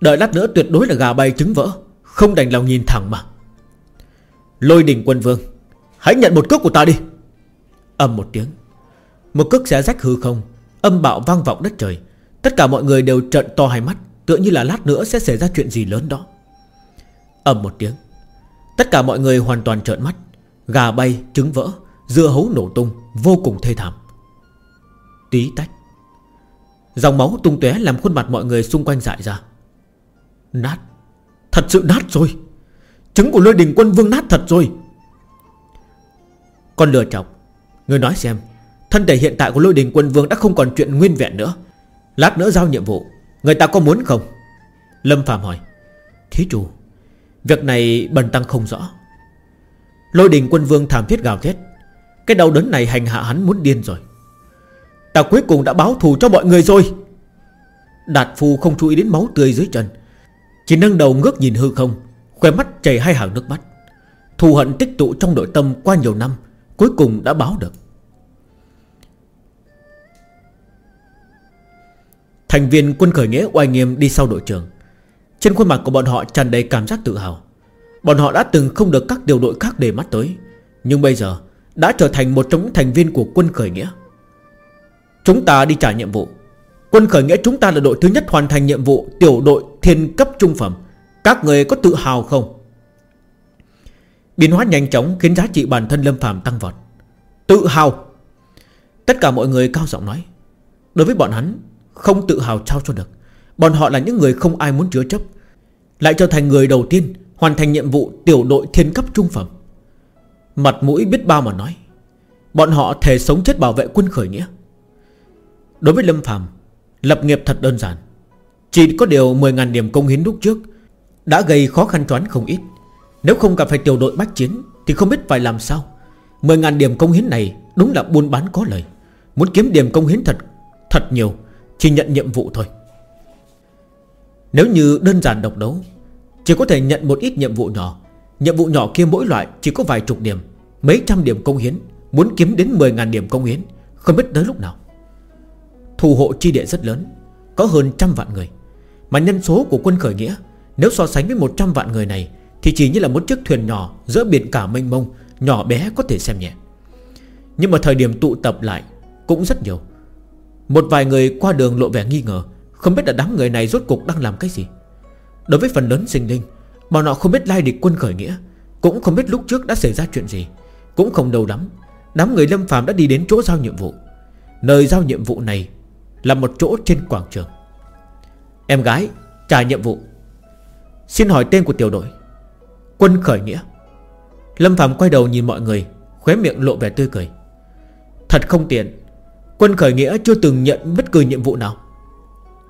Đợi lát nữa tuyệt đối là gà bay trứng vỡ, Không đành lòng nhìn thẳng mà. Lôi đỉnh quân vương, Hãy nhận một cước của ta đi. Âm một tiếng, Một cước xé rách hư không, Âm bạo vang vọng đất trời. Tất cả mọi người đều trợn to hai mắt, Tựa như là lát nữa sẽ xảy ra chuyện gì lớn đó. Âm một tiếng, Tất cả mọi người hoàn toàn trợn mắt. Gà bay, trứng vỡ Dưa hấu nổ tung Vô cùng thê thảm. Tí tách. Dòng máu tung tóe làm khuôn mặt mọi người xung quanh dại ra. Nát. Thật sự nát rồi. Trứng của lôi đình quân vương nát thật rồi. Con lừa chọc. Người nói xem Thân thể hiện tại của lôi đình quân vương đã không còn chuyện nguyên vẹn nữa. Lát nữa giao nhiệm vụ Người ta có muốn không? Lâm Phạm hỏi. Thí chủ Việc này bần tăng không rõ. Lôi đình quân vương thảm thiết gào thét. Cái đau đớn này hành hạ hắn muốn điên rồi. Ta cuối cùng đã báo thù cho mọi người rồi. Đạt phu không chú ý đến máu tươi dưới chân. Chỉ nâng đầu ngước nhìn hư không Khoe mắt chảy hai hàng nước mắt. Thù hận tích tụ trong nội tâm qua nhiều năm, Cuối cùng đã báo được. Thành viên quân khởi nghĩa oai nghiêm đi sau đội trưởng. Trên khuôn mặt của bọn họ tràn đầy cảm giác tự hào. Bọn họ đã từng không được các điều đội khác để mắt tới, Nhưng bây giờ Đã trở thành một trong những thành viên của quân khởi nghĩa. Chúng ta đi trả nhiệm vụ. Quân khởi nghĩa chúng ta là đội thứ nhất hoàn thành nhiệm vụ Tiểu đội thiên cấp trung phẩm. Các người có tự hào không? Biến hóa nhanh chóng Khiến giá trị bản thân Lâm phàm tăng vọt. Tự hào. Tất cả mọi người cao giọng nói. Đối với bọn hắn, Không tự hào trao cho được. Bọn họ là những người không ai muốn chứa chấp, Lại trở thành người đầu tiên Hoàn thành nhiệm vụ tiểu đội thiên cấp trung phẩm. Mặt mũi biết bao mà nói, Bọn họ thể sống chết bảo vệ quân khởi nghĩa. Đối với Lâm Phàm, Lập nghiệp thật đơn giản. Chỉ có điều 10.000 điểm công hiến lúc trước Đã gây khó khăn toán không ít. Nếu không gặp phải tiểu đội bách chiến Thì không biết phải làm sao. 10.000 điểm công hiến này Đúng là buôn bán có lời. Muốn kiếm điểm công hiến thật Thật nhiều, Chỉ nhận nhiệm vụ thôi. Nếu như đơn giản độc đấu chỉ có thể nhận một ít nhiệm vụ nhỏ. Nhiệm vụ nhỏ kia mỗi loại chỉ có vài chục điểm. Mấy trăm điểm công hiến, Muốn kiếm đến 10.000 điểm công hiến, Không biết tới lúc nào. Thù hộ chi địa rất lớn, Có hơn trăm vạn người. Mà nhân số của quân khởi nghĩa, Nếu so sánh với 100 vạn người này, Thì chỉ như là một chiếc thuyền nhỏ Giữa biển cả mênh mông, Nhỏ bé có thể xem nhẹ. Nhưng mà thời điểm tụ tập lại Cũng rất nhiều. Một vài người qua đường lộ vẻ nghi ngờ, Không biết là đám người này rốt cục đang làm cái gì. Đối với phần lớn sinh linh, Bọn họ không biết lai địch quân khởi nghĩa, Cũng không biết lúc trước đã xảy ra chuyện gì, Cũng không đâu lắm, Đám người lâm phàm đã đi đến chỗ giao nhiệm vụ. Nơi giao nhiệm vụ này là một chỗ trên quảng trường. Em gái, trả nhiệm vụ. Xin hỏi tên của tiểu đội. Quân khởi nghĩa. Lâm Phạm quay đầu nhìn mọi người, Khóe miệng lộ vẻ tươi cười. Thật không tiện, Quân khởi nghĩa chưa từng nhận bất cứ nhiệm vụ nào.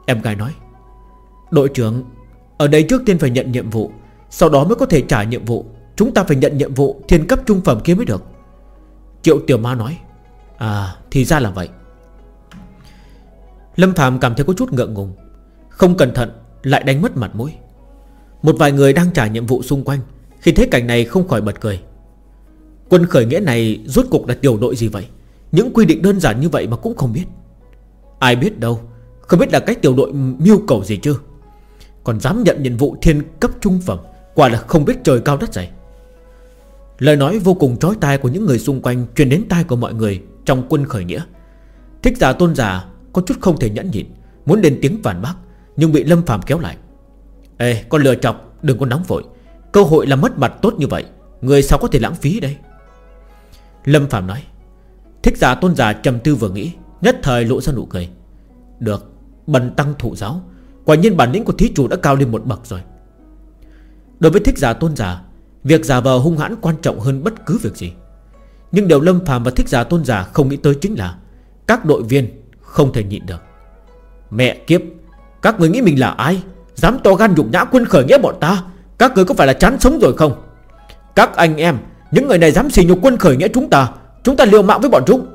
Em gái nói, Đội trưởng ở đây trước tiên phải nhận nhiệm vụ, Sau đó mới có thể trả nhiệm vụ. Chúng ta phải nhận nhiệm vụ thiên cấp trung phẩm kia mới được. Triệu tiểu ma nói À thì ra là vậy. Lâm Phạm cảm thấy có chút ngượng ngùng, Không cẩn thận lại đánh mất mặt mũi. Một vài người đang trả nhiệm vụ xung quanh, Khi thấy cảnh này không khỏi bật cười. Quân khởi nghĩa này rốt cục là tiểu đội gì vậy? Những quy định đơn giản như vậy mà cũng không biết. Ai biết đâu, Không biết là cách tiểu đội miêu cầu gì chứ? Còn dám nhận nhiệm vụ thiên cấp trung phẩm, Quả là không biết trời cao đất dày. Lời nói vô cùng trói tai của những người xung quanh Truyền đến tai của mọi người Trong quân khởi nghĩa. Thích giả tôn giả có chút không thể nhẫn nhịn, Muốn lên tiếng phản bác, Nhưng bị Lâm phàm kéo lại. Ê, con lừa chọc, đừng có nóng vội. Cơ hội là mất mặt tốt như vậy, Người sao có thể lãng phí đây? Lâm phàm nói. Thích giả tôn giả trầm tư vừa nghĩ, Nhất thời lộ ra nụ cười. Được, Bần tăng thụ giáo Quả nhiên bản lĩnh của thí chủ đã cao lên một bậc rồi. Đối với thích giả tôn giả, Việc giả vờ hung hãn quan trọng hơn bất cứ việc gì. Nhưng điều Lâm phàm và thích giả tôn giả không nghĩ tới chính là Các đội viên không thể nhịn được. Mẹ kiếp, Các người nghĩ mình là ai? Dám to gan nhục nhã quân khởi nghĩa bọn ta? Các người có phải là chán sống rồi không? Các anh em, Những người này dám xì nhục quân khởi nghĩa chúng ta Chúng ta liều mạng với bọn chúng.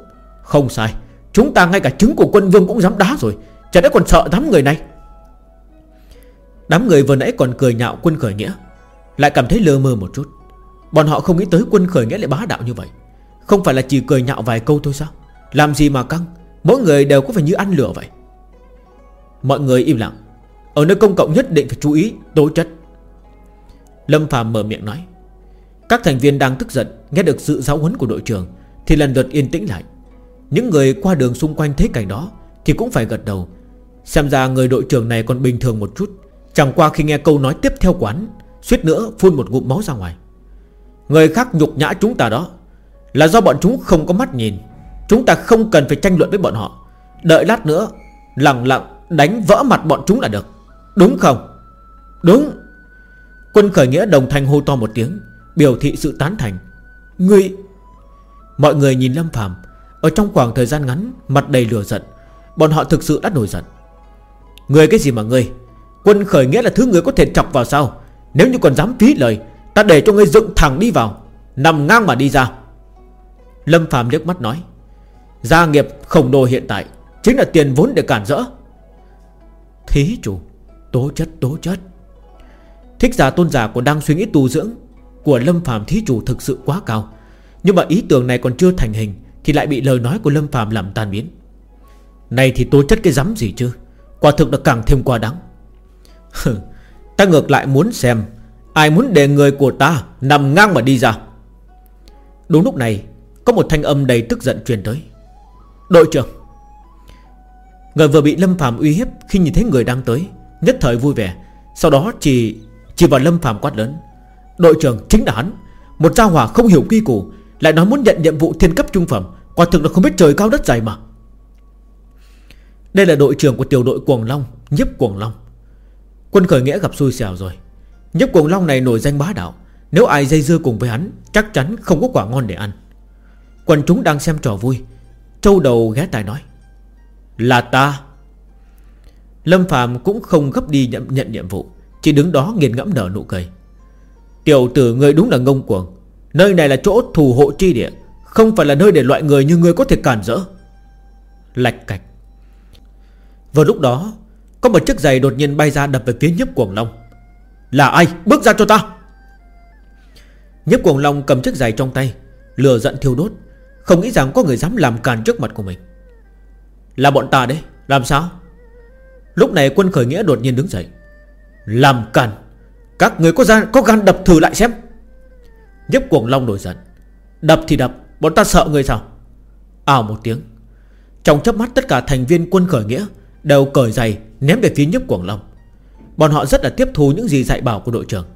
Không sai, Chúng ta ngay cả trứng của quân vương cũng dám đá rồi, Chả đã còn sợ đám người này? Đám người vừa nãy còn cười nhạo quân khởi nghĩa. Lại cảm thấy lơ mơ một chút. Bọn họ không nghĩ tới quân khởi nghĩa lại bá đạo như vậy. Không phải là chỉ cười nhạo vài câu thôi sao? Làm gì mà căng? Mỗi người đều có phải như ăn lửa vậy. Mọi người im lặng. Ở nơi công cộng nhất định phải chú ý, tố chất. Lâm Phạm mở miệng nói. Các thành viên đang tức giận, Nghe được sự giáo huấn của đội trưởng, Thì lần lượt yên tĩnh lại. Những người qua đường xung quanh thấy cảnh đó, Thì cũng phải gật đầu. Xem ra người đội trưởng này còn bình thường một chút. Chẳng qua khi nghe câu nói tiếp theo quán, Suýt nữa phun một ngụm máu ra ngoài. Người khác nhục nhã chúng ta đó, Là do bọn chúng không có mắt nhìn. Chúng ta không cần phải tranh luận với bọn họ. Đợi lát nữa, Lặng lặng đánh vỡ mặt bọn chúng là được. Đúng không? Đúng. Quân khởi nghĩa đồng thanh hô to một tiếng, Biểu thị sự tán thành. Ngươi, Mọi người nhìn Lâm Phạm Ở trong khoảng thời gian ngắn, Mặt đầy lửa giận, Bọn họ thực sự đã nổi giận. Người cái gì mà ngươi? Quân khởi nghĩa là thứ người có thể chọc vào sao? Nếu như còn dám phí lời, Ta để cho ngươi dựng thẳng đi vào, Nằm ngang mà đi ra. Lâm Phạm liếc mắt nói, Gia nghiệp khổng đồ hiện tại Chính là tiền vốn để cản rỡ. Thí chủ, Tố chất tố chất. Thích giả tôn giả còn đang suy nghĩ tu dưỡng Của Lâm Phạm thí chủ thực sự quá cao. Nhưng mà ý tưởng này còn chưa thành hình Thì lại bị lời nói của Lâm Phạm làm tan biến. Này thì tố chất cái rắm gì chứ? Quả thực là càng thêm quá đáng. Ta ngược lại muốn xem Ai muốn để người của ta Nằm ngang mà đi ra. Đúng lúc này, Có một thanh âm đầy tức giận truyền tới. Đội trưởng. Người vừa bị Lâm Phạm uy hiếp Khi nhìn thấy người đang tới, Nhất thời vui vẻ. Sau đó chỉ chỉ vào Lâm Phạm quát lớn. Đội trưởng, chính là hắn. Một gia hỏa không hiểu quy củ, Lại nói muốn nhận nhiệm vụ thiên cấp trung phẩm, Quả thực là không biết trời cao đất dày mà. Đây là đội trưởng của tiểu đội Cuồng Long Nhếp Cuồng Long. Quân khởi nghĩa gặp xui xẻo rồi. Nhấp Cuồng Long này nổi danh bá đạo. Nếu ai dây dưa cùng với hắn Chắc chắn không có quả ngon để ăn. Quần chúng đang xem trò vui. Trâu đầu ghé tai nói Là ta. Lâm Phạm cũng không gấp đi nhận, nhận nhiệm vụ Chỉ đứng đó nghiền ngẫm nở nụ cười. Tiểu tử người đúng là ngông cuồng. Nơi này là chỗ thù hộ chi địa Không phải là nơi để loại người như người có thể cản rỡ. Lạch cạch. Vào lúc đó có một chiếc giày đột nhiên bay ra đập về phía nhấp cuồng long. Là ai? Bước ra cho ta! Nhấp cuồng long cầm chiếc giày trong tay Lừa giận thiêu đốt, Không nghĩ rằng có người dám làm càn trước mặt của mình. Là bọn ta đấy, Làm sao? Lúc này quân khởi nghĩa đột nhiên đứng dậy. Làm càn? Các người có gian có gan đập thử lại xem. Nhếp cuồng long nổi giận. Đập thì đập, Bọn ta sợ người sao? Ào một tiếng. Trong chớp mắt tất cả thành viên quân khởi nghĩa Đều cởi giày ném về phía nhấp Quảng long. Bọn họ rất là tiếp thu những gì dạy bảo của đội trưởng.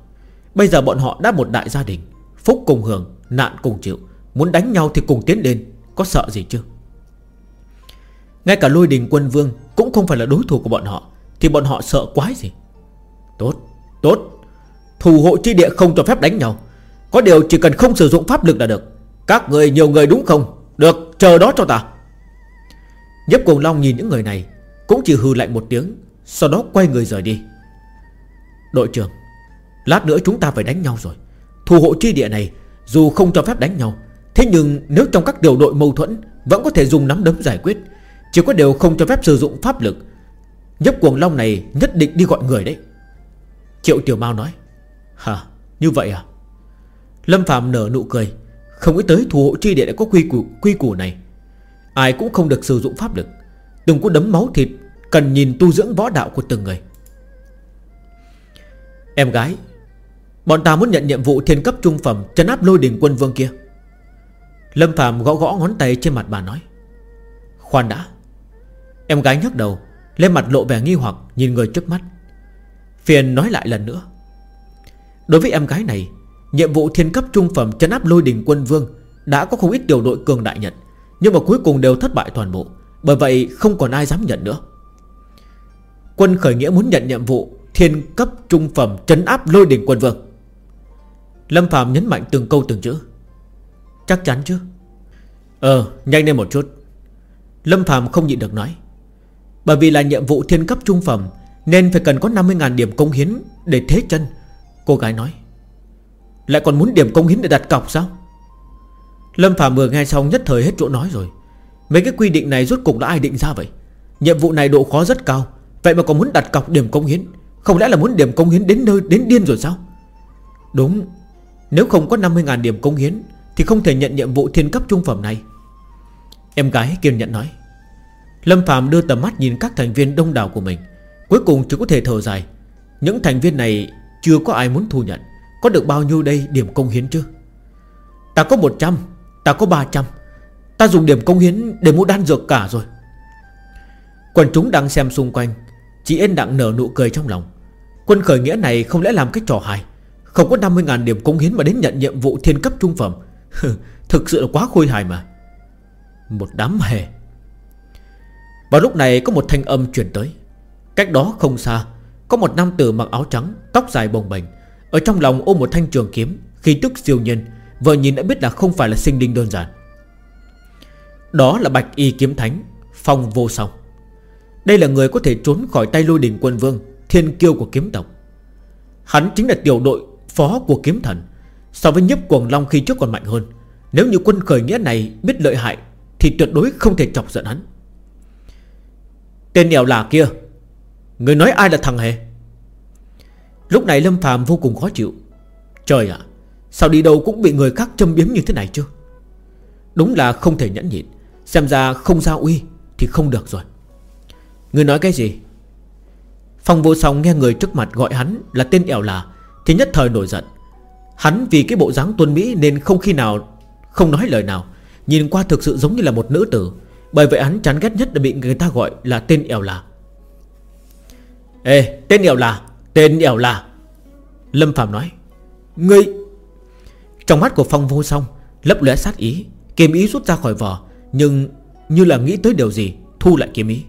Bây giờ bọn họ đã một đại gia đình Phúc cùng hưởng, nạn cùng chịu. Muốn đánh nhau thì cùng tiến lên Có sợ gì chứ? Ngay cả lôi đình quân vương Cũng không phải là đối thủ của bọn họ Thì bọn họ sợ quái gì? Tốt, tốt. Thủ hộ chi địa không cho phép đánh nhau. Có điều chỉ cần không sử dụng pháp lực là được. Các người nhiều người đúng không? Được, chờ đó cho ta. Nhấp cùng Long nhìn những người này cũng chỉ hư lạnh một tiếng Sau đó quay người rời đi. Đội trưởng Lát nữa chúng ta phải đánh nhau rồi. Thủ hộ chi địa này Dù không cho phép đánh nhau Thế nhưng nếu trong các điều đội mâu thuẫn Vẫn có thể dùng nắm đấm giải quyết Chỉ có điều không cho phép sử dụng pháp lực. Nhấp cuồng long này nhất định đi gọi người đấy. Triệu Tiểu Mao nói Hả? Như vậy à? Lâm Phạm nở nụ cười Không nghĩ tới thủ hộ chi địa đã có quy củ, quy củ này. Ai cũng không được sử dụng pháp lực. Đừng có đấm máu thịt, Cần nhìn tu dưỡng võ đạo của từng người. Em gái, Bọn ta muốn nhận nhiệm vụ thiên cấp trung phẩm Trấn áp lôi đình quân vương kia. Lâm Phạm gõ gõ ngón tay trên mặt bà nói. Khoan đã. Em gái nhấc đầu, Lên mặt lộ vẻ nghi hoặc, nhìn người trước mắt. Phiền nói lại lần nữa. Đối với em gái này, Nhiệm vụ thiên cấp trung phẩm trấn áp lôi đình quân vương Đã có không ít tiểu đội cường đại nhận Nhưng mà cuối cùng đều thất bại toàn bộ. Bởi vậy không còn ai dám nhận nữa. Quân khởi nghĩa muốn nhận nhiệm vụ, Thiên cấp trung phẩm trấn áp lôi đỉnh quân vương. Lâm Phạm nhấn mạnh từng câu từng chữ. Chắc chắn chứ? Ờ nhanh lên một chút. Lâm Phạm không nhịn được nói. Bởi vì là nhiệm vụ thiên cấp trung phẩm, Nên phải cần có 50.000 điểm công hiến Để thế chân. Cô gái nói. Lại còn muốn điểm công hiến để đặt cọc sao? Lâm Phạm vừa nghe xong nhất thời hết chỗ nói rồi. Mấy cái quy định này rốt cục đã ai định ra vậy? Nhiệm vụ này độ khó rất cao. Vậy mà còn muốn đặt cọc điểm công hiến. Không lẽ là muốn điểm công hiến đến nơi, đến điên rồi sao? Đúng. Nếu không có 50.000 điểm công hiến, Thì không thể nhận nhiệm vụ thiên cấp trung phẩm này. Em gái kiên nhận nói. Lâm Phạm đưa tầm mắt nhìn các thành viên đông đảo của mình. Cuối cùng chỉ có thể thở dài. Những thành viên này chưa có ai muốn thu nhận. Có được bao nhiêu đây điểm công hiến chưa Ta có 100 Ta có 300 Ta dùng điểm công hiến để mua đan dược cả rồi. Quần chúng đang xem xung quanh. Chỉ yên đặng nở nụ cười trong lòng. Quân khởi nghĩa này không lẽ làm cái trò hài? Không có 50.000 điểm công hiến mà đến nhận nhiệm vụ thiên cấp trung phẩm. Thực sự là quá khôi hài mà. Một đám hề. Vào lúc này có một thanh âm chuyển tới. Cách đó không xa, Có một nam tử mặc áo trắng, Tóc dài bồng bềnh. Ở trong lòng ôm một thanh trường kiếm Khi tức siêu nhân Vừa nhìn đã biết là không phải là sinh linh đơn giản. Đó là Bạch Y Kiếm Thánh, Phong vô song. Đây là người có thể trốn khỏi tay lôi đình quân vương, Thiên kiêu của kiếm tộc. Hắn chính là tiểu đội phó của kiếm thần, So với nhấp cuồng long khi trước còn mạnh hơn. Nếu như quân khởi nghĩa này biết lợi hại, Thì tuyệt đối không thể chọc giận hắn. Tên nghèo là kia, Người nói ai là thằng hề? Lúc này Lâm phàm vô cùng khó chịu. Trời ạ, Sao đi đâu cũng bị người khác châm biếm như thế này chứ? Đúng là không thể nhẫn nhịn. Xem ra không giao uy Thì không được rồi. Người nói cái gì? Phong vô song nghe người trước mặt gọi hắn là tên ẻo là, Thì nhất thời nổi giận. Hắn vì cái bộ dáng tuân Mỹ nên không khi nào, Không nói lời nào. Nhìn qua thực sự giống như là một nữ tử, Bởi vậy hắn chán ghét nhất là bị người ta gọi là tên ẻo là. Ê, tên ẻo là, Tên ẻo là. Lâm Phạm nói, Ngươi. Trong mắt của Phong vô song Lấp lẽ sát ý kiềm ý rút ra khỏi vỏ nhưng như là nghĩ tới điều gì, Thu lại kiếm ý.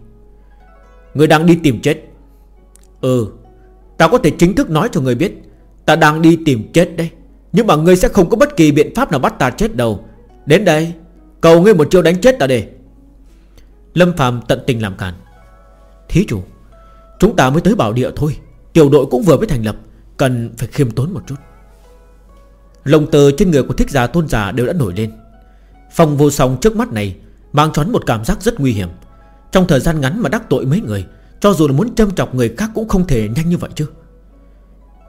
Người đang đi tìm chết. Ừ Ta có thể chính thức nói cho người biết, Ta đang đi tìm chết đây Nhưng mà ngươi sẽ không có bất kỳ biện pháp nào bắt ta chết đâu. Đến đây, Cầu ngươi một chiêu đánh chết ta đi. Lâm Phạm tận tình làm càn. Thí chủ, Chúng ta mới tới bảo địa thôi. Tiểu đội cũng vừa mới thành lập, Cần phải khiêm tốn một chút. Lồng tờ trên người của thích giả tôn giả đều đã nổi lên. Phong vô song trước mắt này Mang choán một cảm giác rất nguy hiểm. Trong thời gian ngắn mà đắc tội mấy người, Cho dù là muốn châm chọc người khác cũng không thể nhanh như vậy chứ.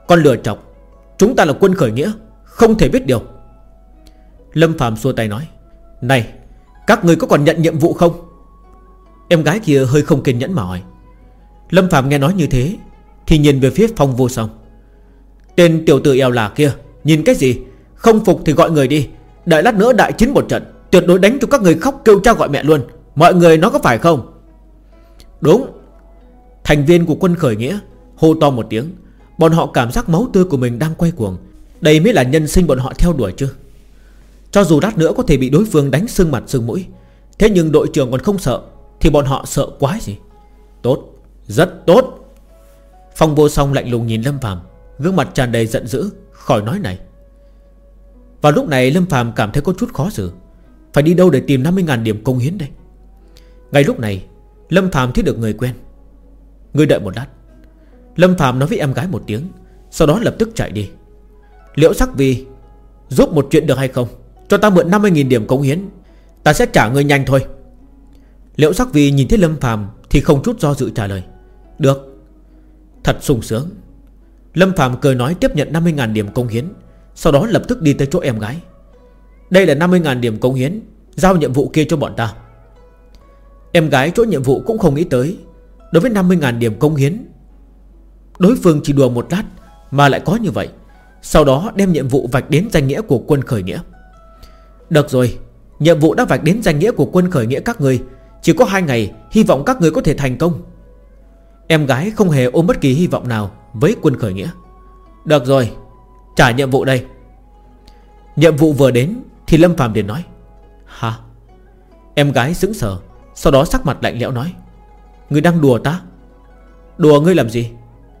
Con lừa chọc, Chúng ta là quân khởi nghĩa, Không thể biết điều. Lâm Phạm xua tay nói, Này, Các người có còn nhận nhiệm vụ không? Em gái kia hơi không kiên nhẫn mà hỏi. Lâm Phạm nghe nói như thế Thì nhìn về phía phong vô song. Tên tiểu tử eo là kia, Nhìn cái gì? Không phục thì gọi người đi Đợi lát nữa đại chiến một trận, Tuyệt đối đánh cho các người khóc kêu cha gọi mẹ luôn. Mọi người nói có phải không? Đúng. Thành viên của quân khởi nghĩa, Hô to một tiếng. Bọn họ cảm giác máu tươi của mình đang quay cuồng. Đây mới là nhân sinh bọn họ theo đuổi chứ. Cho dù lát nữa có thể bị đối phương đánh sưng mặt sưng mũi, Thế nhưng đội trưởng còn không sợ, Thì bọn họ sợ quá gì? Tốt, Rất tốt. Phong vô song lạnh lùng nhìn Lâm Phàm, Gương mặt tràn đầy giận dữ, Khỏi nói này. Vào lúc này Lâm Phàm cảm thấy có chút khó xử. Phải đi đâu để tìm 50.000 điểm công hiến đây? Ngay lúc này, Lâm Phàm thấy được người quen. Người đợi một lát. Lâm Phạm nói với em gái một tiếng, Sau đó lập tức chạy đi. Liễu sắc vi Giúp một chuyện được hay không? Cho ta mượn 50.000 điểm công hiến, Ta sẽ trả người nhanh thôi. Liễu sắc vi nhìn thấy Lâm Phạm Thì không chút do dự trả lời. Được. Thật sung sướng. Lâm Phạm cười nói tiếp nhận 50.000 điểm công hiến. Sau đó lập tức đi tới chỗ em gái. Đây là 50.000 điểm công hiến, Giao nhiệm vụ kia cho bọn ta. Em gái chỗ nhiệm vụ cũng không nghĩ tới, Đối với 50.000 điểm công hiến, Đối phương chỉ đùa một lát Mà lại có như vậy, Sau đó đem nhiệm vụ vạch đến danh nghĩa của quân khởi nghĩa. Được rồi, Nhiệm vụ đã vạch đến danh nghĩa của quân khởi nghĩa các người, Chỉ có hai ngày, Hy vọng các người có thể thành công. Em gái không hề ôm bất kỳ hy vọng nào Với quân khởi nghĩa. Được rồi Trả nhiệm vụ đây. Nhiệm vụ vừa đến Thì Lâm Phạm liền nói Hả Em gái sững sờ, Sau đó sắc mặt lạnh lẽo nói Người đang đùa ta? Đùa ngươi làm gì?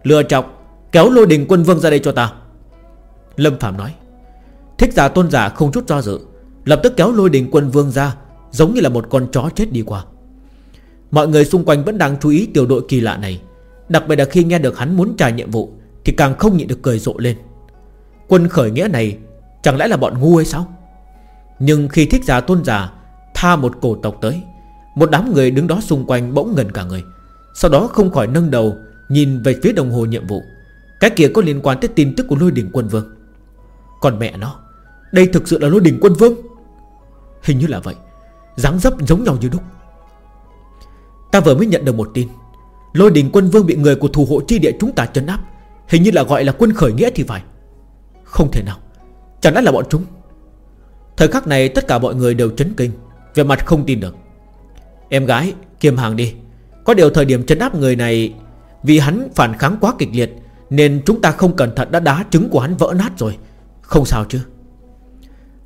Lừa chọc, Kéo lôi đình quân vương ra đây cho ta. Lâm Phạm nói, Thích giả tôn giả không chút do dự, Lập tức kéo lôi đình quân vương ra, Giống như là một con chó chết đi qua. Mọi người xung quanh vẫn đang chú ý tiểu đội kỳ lạ này, Đặc biệt là khi nghe được hắn muốn trả nhiệm vụ Thì càng không nhịn được cười rộ lên. Quân khởi nghĩa này Chẳng lẽ là bọn ngu hay sao? Nhưng khi thích giả tôn giả Tha một cổ tộc tới, Một đám người đứng đó xung quanh bỗng ngần cả người. Sau đó không khỏi nâng đầu Nhìn về phía đồng hồ nhiệm vụ. Cái kia có liên quan tới tin tức của lôi đỉnh quân vương. Còn mẹ nó, Đây thực sự là lôi đỉnh quân vương? Hình như là vậy, dáng dấp giống nhau như đúc. Ta vừa mới nhận được một tin. Lôi đình quân vương bị người của thủ hộ chi địa chúng ta chấn áp, Hình như là gọi là quân khởi nghĩa thì phải. Không thể nào. Chẳng lẽ là bọn chúng? Thời khắc này tất cả mọi người đều chấn kinh Về mặt không tin được. Em gái kiềm hàng đi. Có điều thời điểm chấn áp người này, Vì hắn phản kháng quá kịch liệt, Nên chúng ta không cẩn thận đã đá trứng của hắn vỡ nát rồi. Không sao chứ?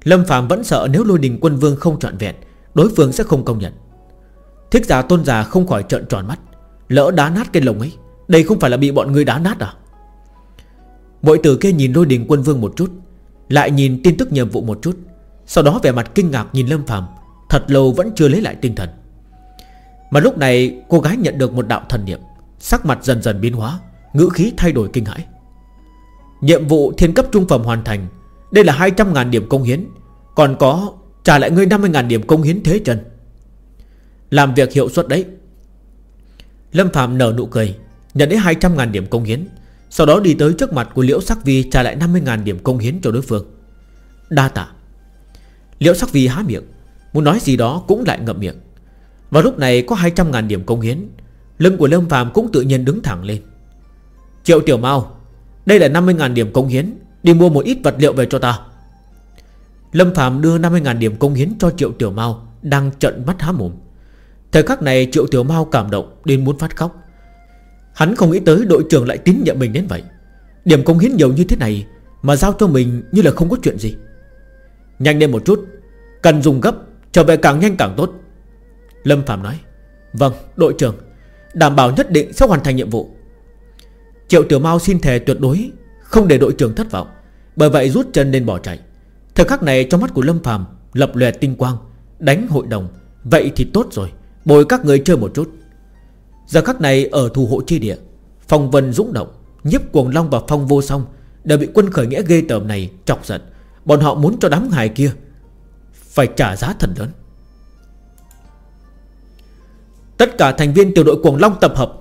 Lâm Phạm vẫn sợ nếu lôi đình quân vương không trọn vẹn, Đối phương sẽ không công nhận. Thích giả tôn giả không khỏi trợn tròn mắt. Lỡ đá nát cái lồng ấy, Đây không phải là bị bọn người đá nát à? Bội tử kia nhìn lôi đình quân vương một chút Lại nhìn tin tức nhiệm vụ một chút Sau đó vẻ mặt kinh ngạc nhìn Lâm Phàm Thật lâu vẫn chưa lấy lại tinh thần. Mà lúc này cô gái nhận được một đạo thần niệm Sắc mặt dần dần biến hóa Ngữ khí thay đổi kinh hãi. Nhiệm vụ thiên cấp trung phẩm hoàn thành Đây là 200.000 điểm công hiến Còn có trả lại ngươi 50.000 điểm công hiến thế trần, Làm việc hiệu suất đấy. Lâm Phạm nở nụ cười Nhận đến 200.000 điểm công hiến sau đó đi tới trước mặt của Liễu Sắc Vi Trả lại 50.000 điểm công hiến cho đối phương. Đa tạ. Liễu Sắc Vi há miệng, Muốn nói gì đó cũng lại ngậm miệng. Vào lúc này có 200.000 điểm công hiến, Lưng của Lâm Phạm cũng tự nhiên đứng thẳng lên. Triệu Tiểu Mao, Đây là 50.000 điểm công hiến, Đi mua một ít vật liệu về cho ta. Lâm Phạm đưa 50.000 điểm công hiến cho Triệu Tiểu Mao, Đang trận mắt há mồm. Thời khắc này Triệu Tiểu Mao cảm động Đến muốn phát khóc. Hắn không nghĩ tới đội trưởng lại tín nhiệm mình đến vậy. Điểm công hiến nhiều như thế này Mà giao cho mình như là không có chuyện gì. Nhanh lên một chút, Cần dùng gấp, Trở về càng nhanh càng tốt. Lâm Phạm nói Vâng đội trưởng, Đảm bảo nhất định sẽ hoàn thành nhiệm vụ. Triệu Tiểu Mao xin thề tuyệt đối Không để đội trưởng thất vọng, Bởi vậy rút chân lên bỏ chạy. Thời khắc này trong mắt của Lâm Phạm Lập lòe tinh quang, Đánh hội đồng, Vậy thì tốt rồi, Bồi các người chơi một chút. Giờ khắc này ở thủ hộ chi địa, Phong vân dũng động Nhếp cuồng long và phong vô song Đều bị quân khởi nghĩa ghê tởm này chọc giận. Bọn họ muốn cho đám hài kia Phải trả giá thần lớn. Tất cả thành viên tiểu đội cuồng long tập hợp.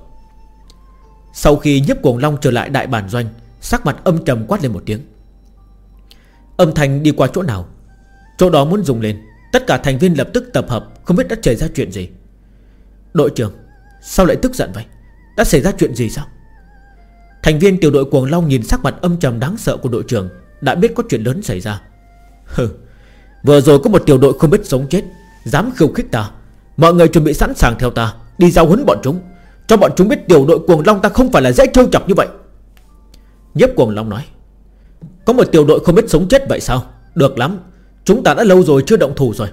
Sau khi nhếp cuồng long trở lại đại bản doanh, Sắc mặt âm trầm quát lên một tiếng. Âm thanh đi qua chỗ nào? Chỗ đó muốn dùng lên, Tất cả thành viên lập tức tập hợp, Không biết đã xảy ra chuyện gì. Đội trưởng Sao lại tức giận vậy? Đã xảy ra chuyện gì sao? Thành viên tiểu đội Cuồng Long nhìn sắc mặt âm trầm đáng sợ của đội trưởng, Đã biết có chuyện lớn xảy ra. Hừ, Vừa rồi có một tiểu đội không biết sống chết, Dám khiêu khích ta. Mọi người chuẩn bị sẵn sàng theo ta, Đi giao huấn bọn chúng. Cho bọn chúng biết tiểu đội Cuồng Long ta không phải là dễ trêu chọc như vậy. Nhếp Cuồng Long nói, Có một tiểu đội không biết sống chết vậy sao? Được lắm, Chúng ta đã lâu rồi chưa động thủ rồi.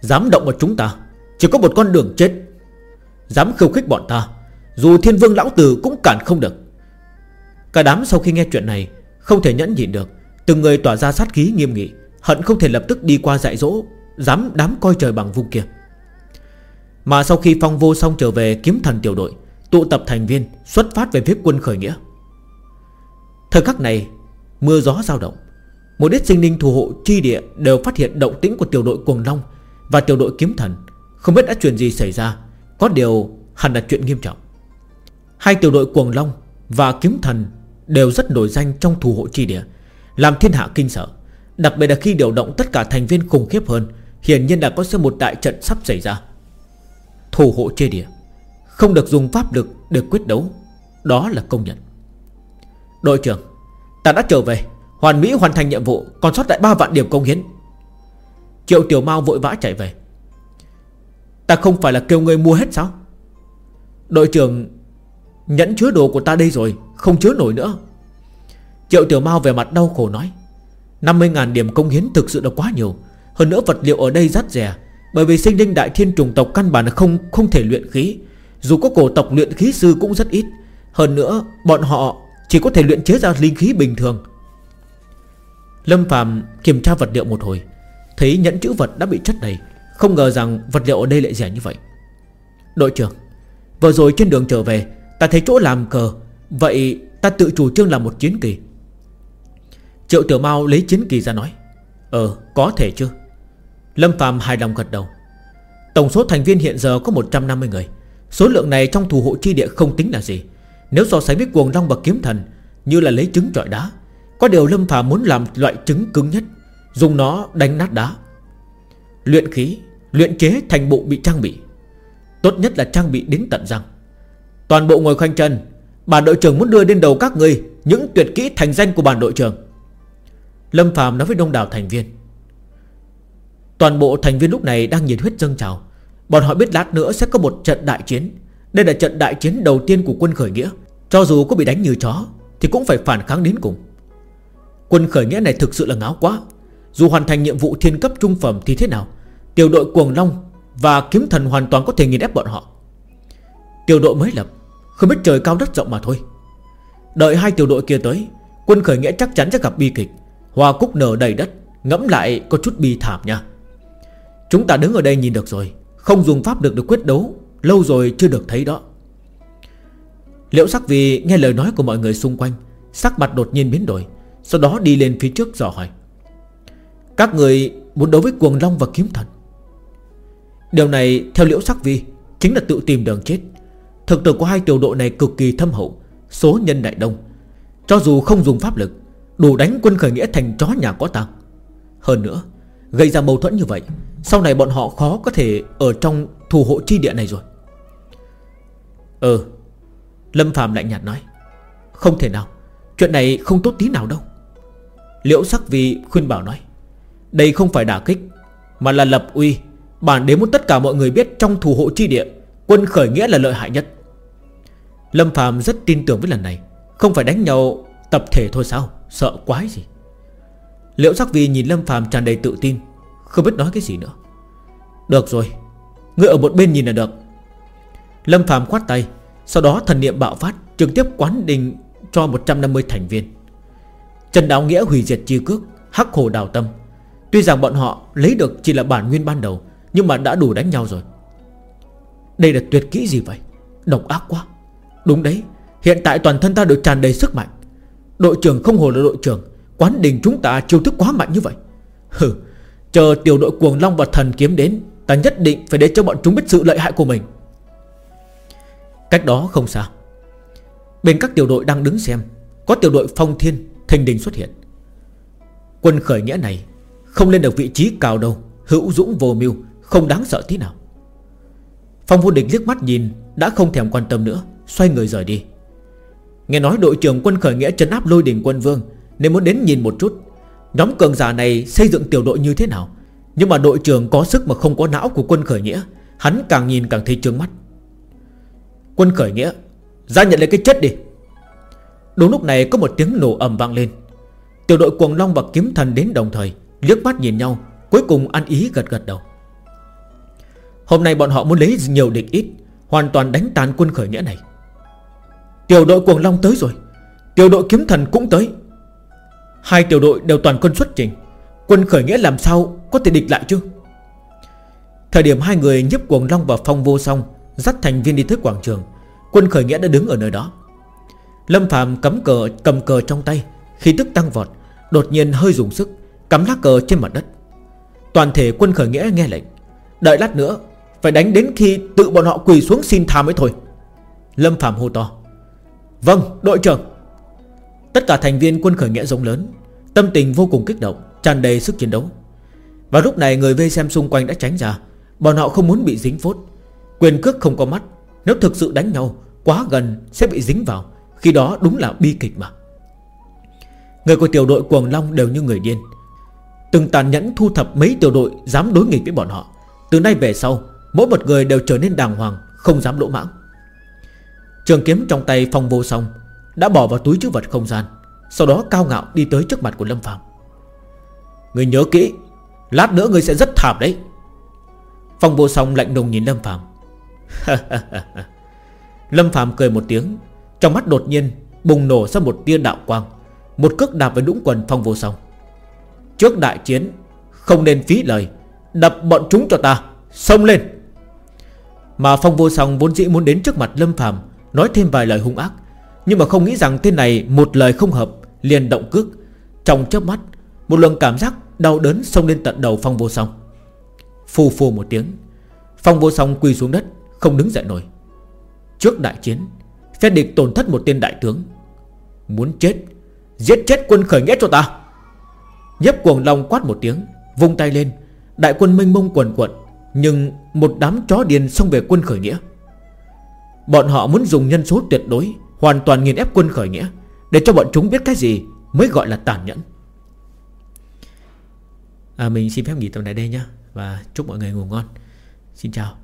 Dám động vào chúng ta, Chỉ có một con đường chết Dám khiêu khích bọn ta, Dù thiên vương lão tử cũng cản không được. Cả đám sau khi nghe chuyện này, Không thể nhẫn nhịn được, Từng người tỏa ra sát khí nghiêm nghị, Hận không thể lập tức đi qua dạy dỗ, Dám đám coi trời bằng vùng kia. Mà sau khi phong vô xong trở về kiếm thần tiểu đội, Tụ tập thành viên, Xuất phát về phía quân khởi nghĩa. Thời khắc này, Mưa gió dao động, Một ít sinh linh thủ hộ chi địa Đều phát hiện động tĩnh của tiểu đội cuồng long Và tiểu đội kiếm thần. Không biết đã chuyện gì xảy ra có điều hẳn là chuyện nghiêm trọng. Hai tiểu đội cuồng long và kiếm thần Đều rất nổi danh trong thủ hộ chi địa, Làm thiên hạ kinh sợ. Đặc biệt là khi điều động tất cả thành viên khủng khiếp hơn, Hiển nhiên đã có sẽ một đại trận sắp xảy ra. Thủ hộ chi địa, Không được dùng pháp lực để quyết đấu, Đó là công nhận. Đội trưởng, Ta đã trở về, Hoàn Mỹ hoàn thành nhiệm vụ, Còn sót lại 3 vạn điểm công hiến. Triệu Tiểu Mao vội vã chạy về. Ta không phải là kêu người mua hết sao? Đội trưởng Nhẫn chứa đồ của ta đây rồi, Không chứa nổi nữa. Triệu Tiểu mau về mặt đau khổ nói 50.000 điểm công hiến thực sự là quá nhiều. Hơn nữa vật liệu ở đây rất rẻ Bởi vì sinh linh đại thiên trùng tộc căn bản là không không thể luyện khí. Dù có cổ tộc luyện khí sư cũng rất ít. Hơn nữa, bọn họ chỉ có thể luyện chế ra linh khí bình thường. Lâm Phạm kiểm tra vật liệu một hồi, Thấy nhẫn chữ vật đã bị chất đầy. Không ngờ rằng vật liệu ở đây lại rẻ như vậy. Đội trưởng, Vừa rồi trên đường trở về, Ta thấy chỗ làm cờ. Vậy ta tự chủ trương làm một chiến kỳ. Triệu Tiểu Mao lấy chiến kỳ ra nói. Ờ có thể chứ. Lâm Phạm hài lòng gật đầu. Tổng số thành viên hiện giờ có 150 người. Số lượng này trong thủ hộ chi địa không tính là gì. Nếu so sánh với cuồng long và kiếm thần, Như là lấy trứng trọi đá, Có điều Lâm Phạm muốn làm loại trứng cứng nhất, Dùng nó đánh nát đá. Luyện khí Luyện chế thành bộ bị trang bị. Tốt nhất là trang bị đến tận răng. Toàn bộ ngồi khoanh chân Bản đội trưởng muốn đưa lên đầu các người Những tuyệt kỹ thành danh của bản đội trưởng. Lâm Phạm nói với đông đảo thành viên. Toàn bộ thành viên lúc này đang nhiệt huyết dâng trào. Bọn họ biết lát nữa sẽ có một trận đại chiến. Đây là trận đại chiến đầu tiên của quân khởi nghĩa. Cho dù có bị đánh như chó, Thì cũng phải phản kháng đến cùng. Quân khởi nghĩa này thực sự là ngáo quá. Dù hoàn thành nhiệm vụ thiên cấp trung phẩm thì thế nào? Tiểu đội Cuồng Long Và Kiếm Thần hoàn toàn có thể nghiền ép bọn họ. Tiểu đội mới lập, Không biết trời cao đất rộng mà thôi. Đợi hai tiểu đội kia tới, Quân khởi nghĩa chắc chắn sẽ gặp bi kịch. Hoa cúc nở đầy đất, Ngẫm lại có chút bi thảm nha. Chúng ta đứng ở đây nhìn được rồi, Không dùng pháp được được quyết đấu, Lâu rồi chưa được thấy đó. Liễu sắc vì nghe lời nói của mọi người xung quanh, Sắc mặt đột nhiên biến đổi, Sau đó đi lên phía trước dò hỏi. Các người muốn đấu với cuồng long và kiếm thần? Điều này, theo liễu sắc vi, Chính là tự tìm đường chết. Thực lực của hai tiểu đội này cực kỳ thâm hậu, Số nhân đại đông. Cho dù không dùng pháp lực, Đủ đánh quân khởi nghĩa thành chó nhà có tăng Hơn nữa, Gây ra mâu thuẫn như vậy, Sau này bọn họ khó có thể Ở trong thù hộ chi địa này rồi. Ừ Lâm Phạm lạnh nhạt nói, Không thể nào, Chuyện này không tốt tí nào đâu. Liễu sắc vi khuyên bảo nói, Đây không phải đả kích, Mà là lập uy. Bản đế muốn tất cả mọi người biết Trong thủ hộ chi địa, Quân khởi nghĩa là lợi hại nhất. Lâm Phạm rất tin tưởng với lần này, Không phải đánh nhau tập thể thôi sao? Sợ quái gì? Liễu sắc vi nhìn Lâm Phạm tràn đầy tự tin, Không biết nói cái gì nữa. Được rồi, Ngươi ở một bên nhìn là được. Lâm Phạm khoát tay, Sau đó thần niệm bạo phát, Trực tiếp quán đình cho 150 thành viên. Trần Đạo Nghĩa hủy diệt chi cước, Hắc hồ đào tâm. Tuy rằng bọn họ lấy được chỉ là bản nguyên ban đầu nhưng mà đã đủ đánh nhau rồi. Đây là tuyệt kỹ gì vậy? Độc ác quá. Đúng đấy, Hiện tại toàn thân ta được tràn đầy sức mạnh. Đội trưởng không hồ là đội trưởng, Quán đình chúng ta chiêu thức quá mạnh như vậy. Hừ, Chờ tiểu đội cuồng long và thần kiếm đến, Ta nhất định phải để cho bọn chúng biết sự lợi hại của mình. Cách đó không xa, Bên các tiểu đội đang đứng xem, Có tiểu đội phong thiên, Thình đình xuất hiện. Quân khởi nghĩa này Không lên được vị trí cao đâu, Hữu dũng vô mưu không đáng sợ tí nào. Phong vô địch liếc mắt nhìn, Đã không thèm quan tâm nữa, Xoay người rời đi. Nghe nói đội trưởng quân khởi nghĩa trấn áp lôi đỉnh quân vương Nên muốn đến nhìn một chút, Nhóm cường giả này xây dựng tiểu đội như thế nào? Nhưng mà đội trưởng có sức mà không có não của quân khởi nghĩa, Hắn càng nhìn càng thấy trướng mắt. Quân khởi nghĩa, Ra nhận lấy cái chết đi. Đúng lúc này có một tiếng nổ ầm vang lên. Tiểu đội cuồng long và kiếm thần đến đồng thời, Liếc mắt nhìn nhau, Cuối cùng ăn ý gật gật đầu. Hôm nay bọn họ muốn lấy nhiều địch ít, Hoàn toàn đánh tan quân khởi nghĩa này. Tiểu đội cuồng long tới rồi, Tiểu đội kiếm thần cũng tới. Hai tiểu đội đều toàn quân xuất trình, Quân khởi nghĩa làm sao có thể địch lại chứ? Thời điểm hai người nhấp cuồng long và phong vô song, Dắt thành viên đi tới quảng trường, Quân khởi nghĩa đã đứng ở nơi đó. Lâm Phạm cắm cờ, cầm cờ trong tay Khi tức tăng vọt, Đột nhiên hơi dùng sức, Cắm lá cờ trên mặt đất. Toàn thể quân khởi nghĩa nghe lệnh, Đợi lát nữa phải đánh đến khi tự bọn họ quỳ xuống xin tha mới thôi. Lâm Phạm hô to. Vâng đội trưởng. Tất cả thành viên quân khởi nghĩa giống lớn, Tâm tình vô cùng kích động, tràn đầy sức chiến đấu. Và lúc này người vây xem xung quanh đã tránh ra. Bọn họ không muốn bị dính phốt. Quyền cước không có mắt. Nếu thực sự đánh nhau, Quá gần sẽ bị dính vào. Khi đó đúng là bi kịch mà. Người của tiểu đội Cuồng Long đều như người điên. Từng tàn nhẫn thu thập mấy tiểu đội Dám đối nghịch với bọn họ. Từ nay về sau Mỗi một người đều trở nên đàng hoàng, Không dám lỗ mãng. Trường kiếm trong tay phong vô song Đã bỏ vào túi chứa vật không gian, Sau đó cao ngạo đi tới trước mặt của Lâm Phạm Người nhớ kỹ, Lát nữa người sẽ rất thảm đấy. Phong vô song lạnh lùng nhìn Lâm Phạm Lâm Phạm cười một tiếng, Trong mắt đột nhiên bùng nổ ra một tia đạo quang, Một cước đạp vào đũng quần phong vô song. Trước đại chiến, Không nên phí lời, Đập bọn chúng cho ta, Xông lên. Mà phong vô song vốn dĩ muốn đến trước mặt Lâm phàm, Nói thêm vài lời hung ác. Nhưng mà không nghĩ rằng tên này một lời không hợp, Liền động cước. Trong chớp mắt, Một luồng cảm giác đau đớn xông lên tận đầu phong vô song. Phù phù một tiếng, Phong vô song quỳ xuống đất, Không đứng dậy nổi. Trước đại chiến, Phe địch tổn thất một tên đại tướng. Muốn chết, Giết chết quân khởi nghĩa cho ta. Nhếp cuồng long quát một tiếng, Vung tay lên. Đại quân mênh mông quần quận nhưng một đám chó điên xông về quân khởi nghĩa. Bọn họ muốn dùng nhân số tuyệt đối Hoàn toàn nghiền ép quân khởi nghĩa Để cho bọn chúng biết cái gì Mới gọi là tàn nhẫn. À, Mình xin phép nghỉ tầm này đây nhé Và chúc mọi người ngủ ngon. Xin chào.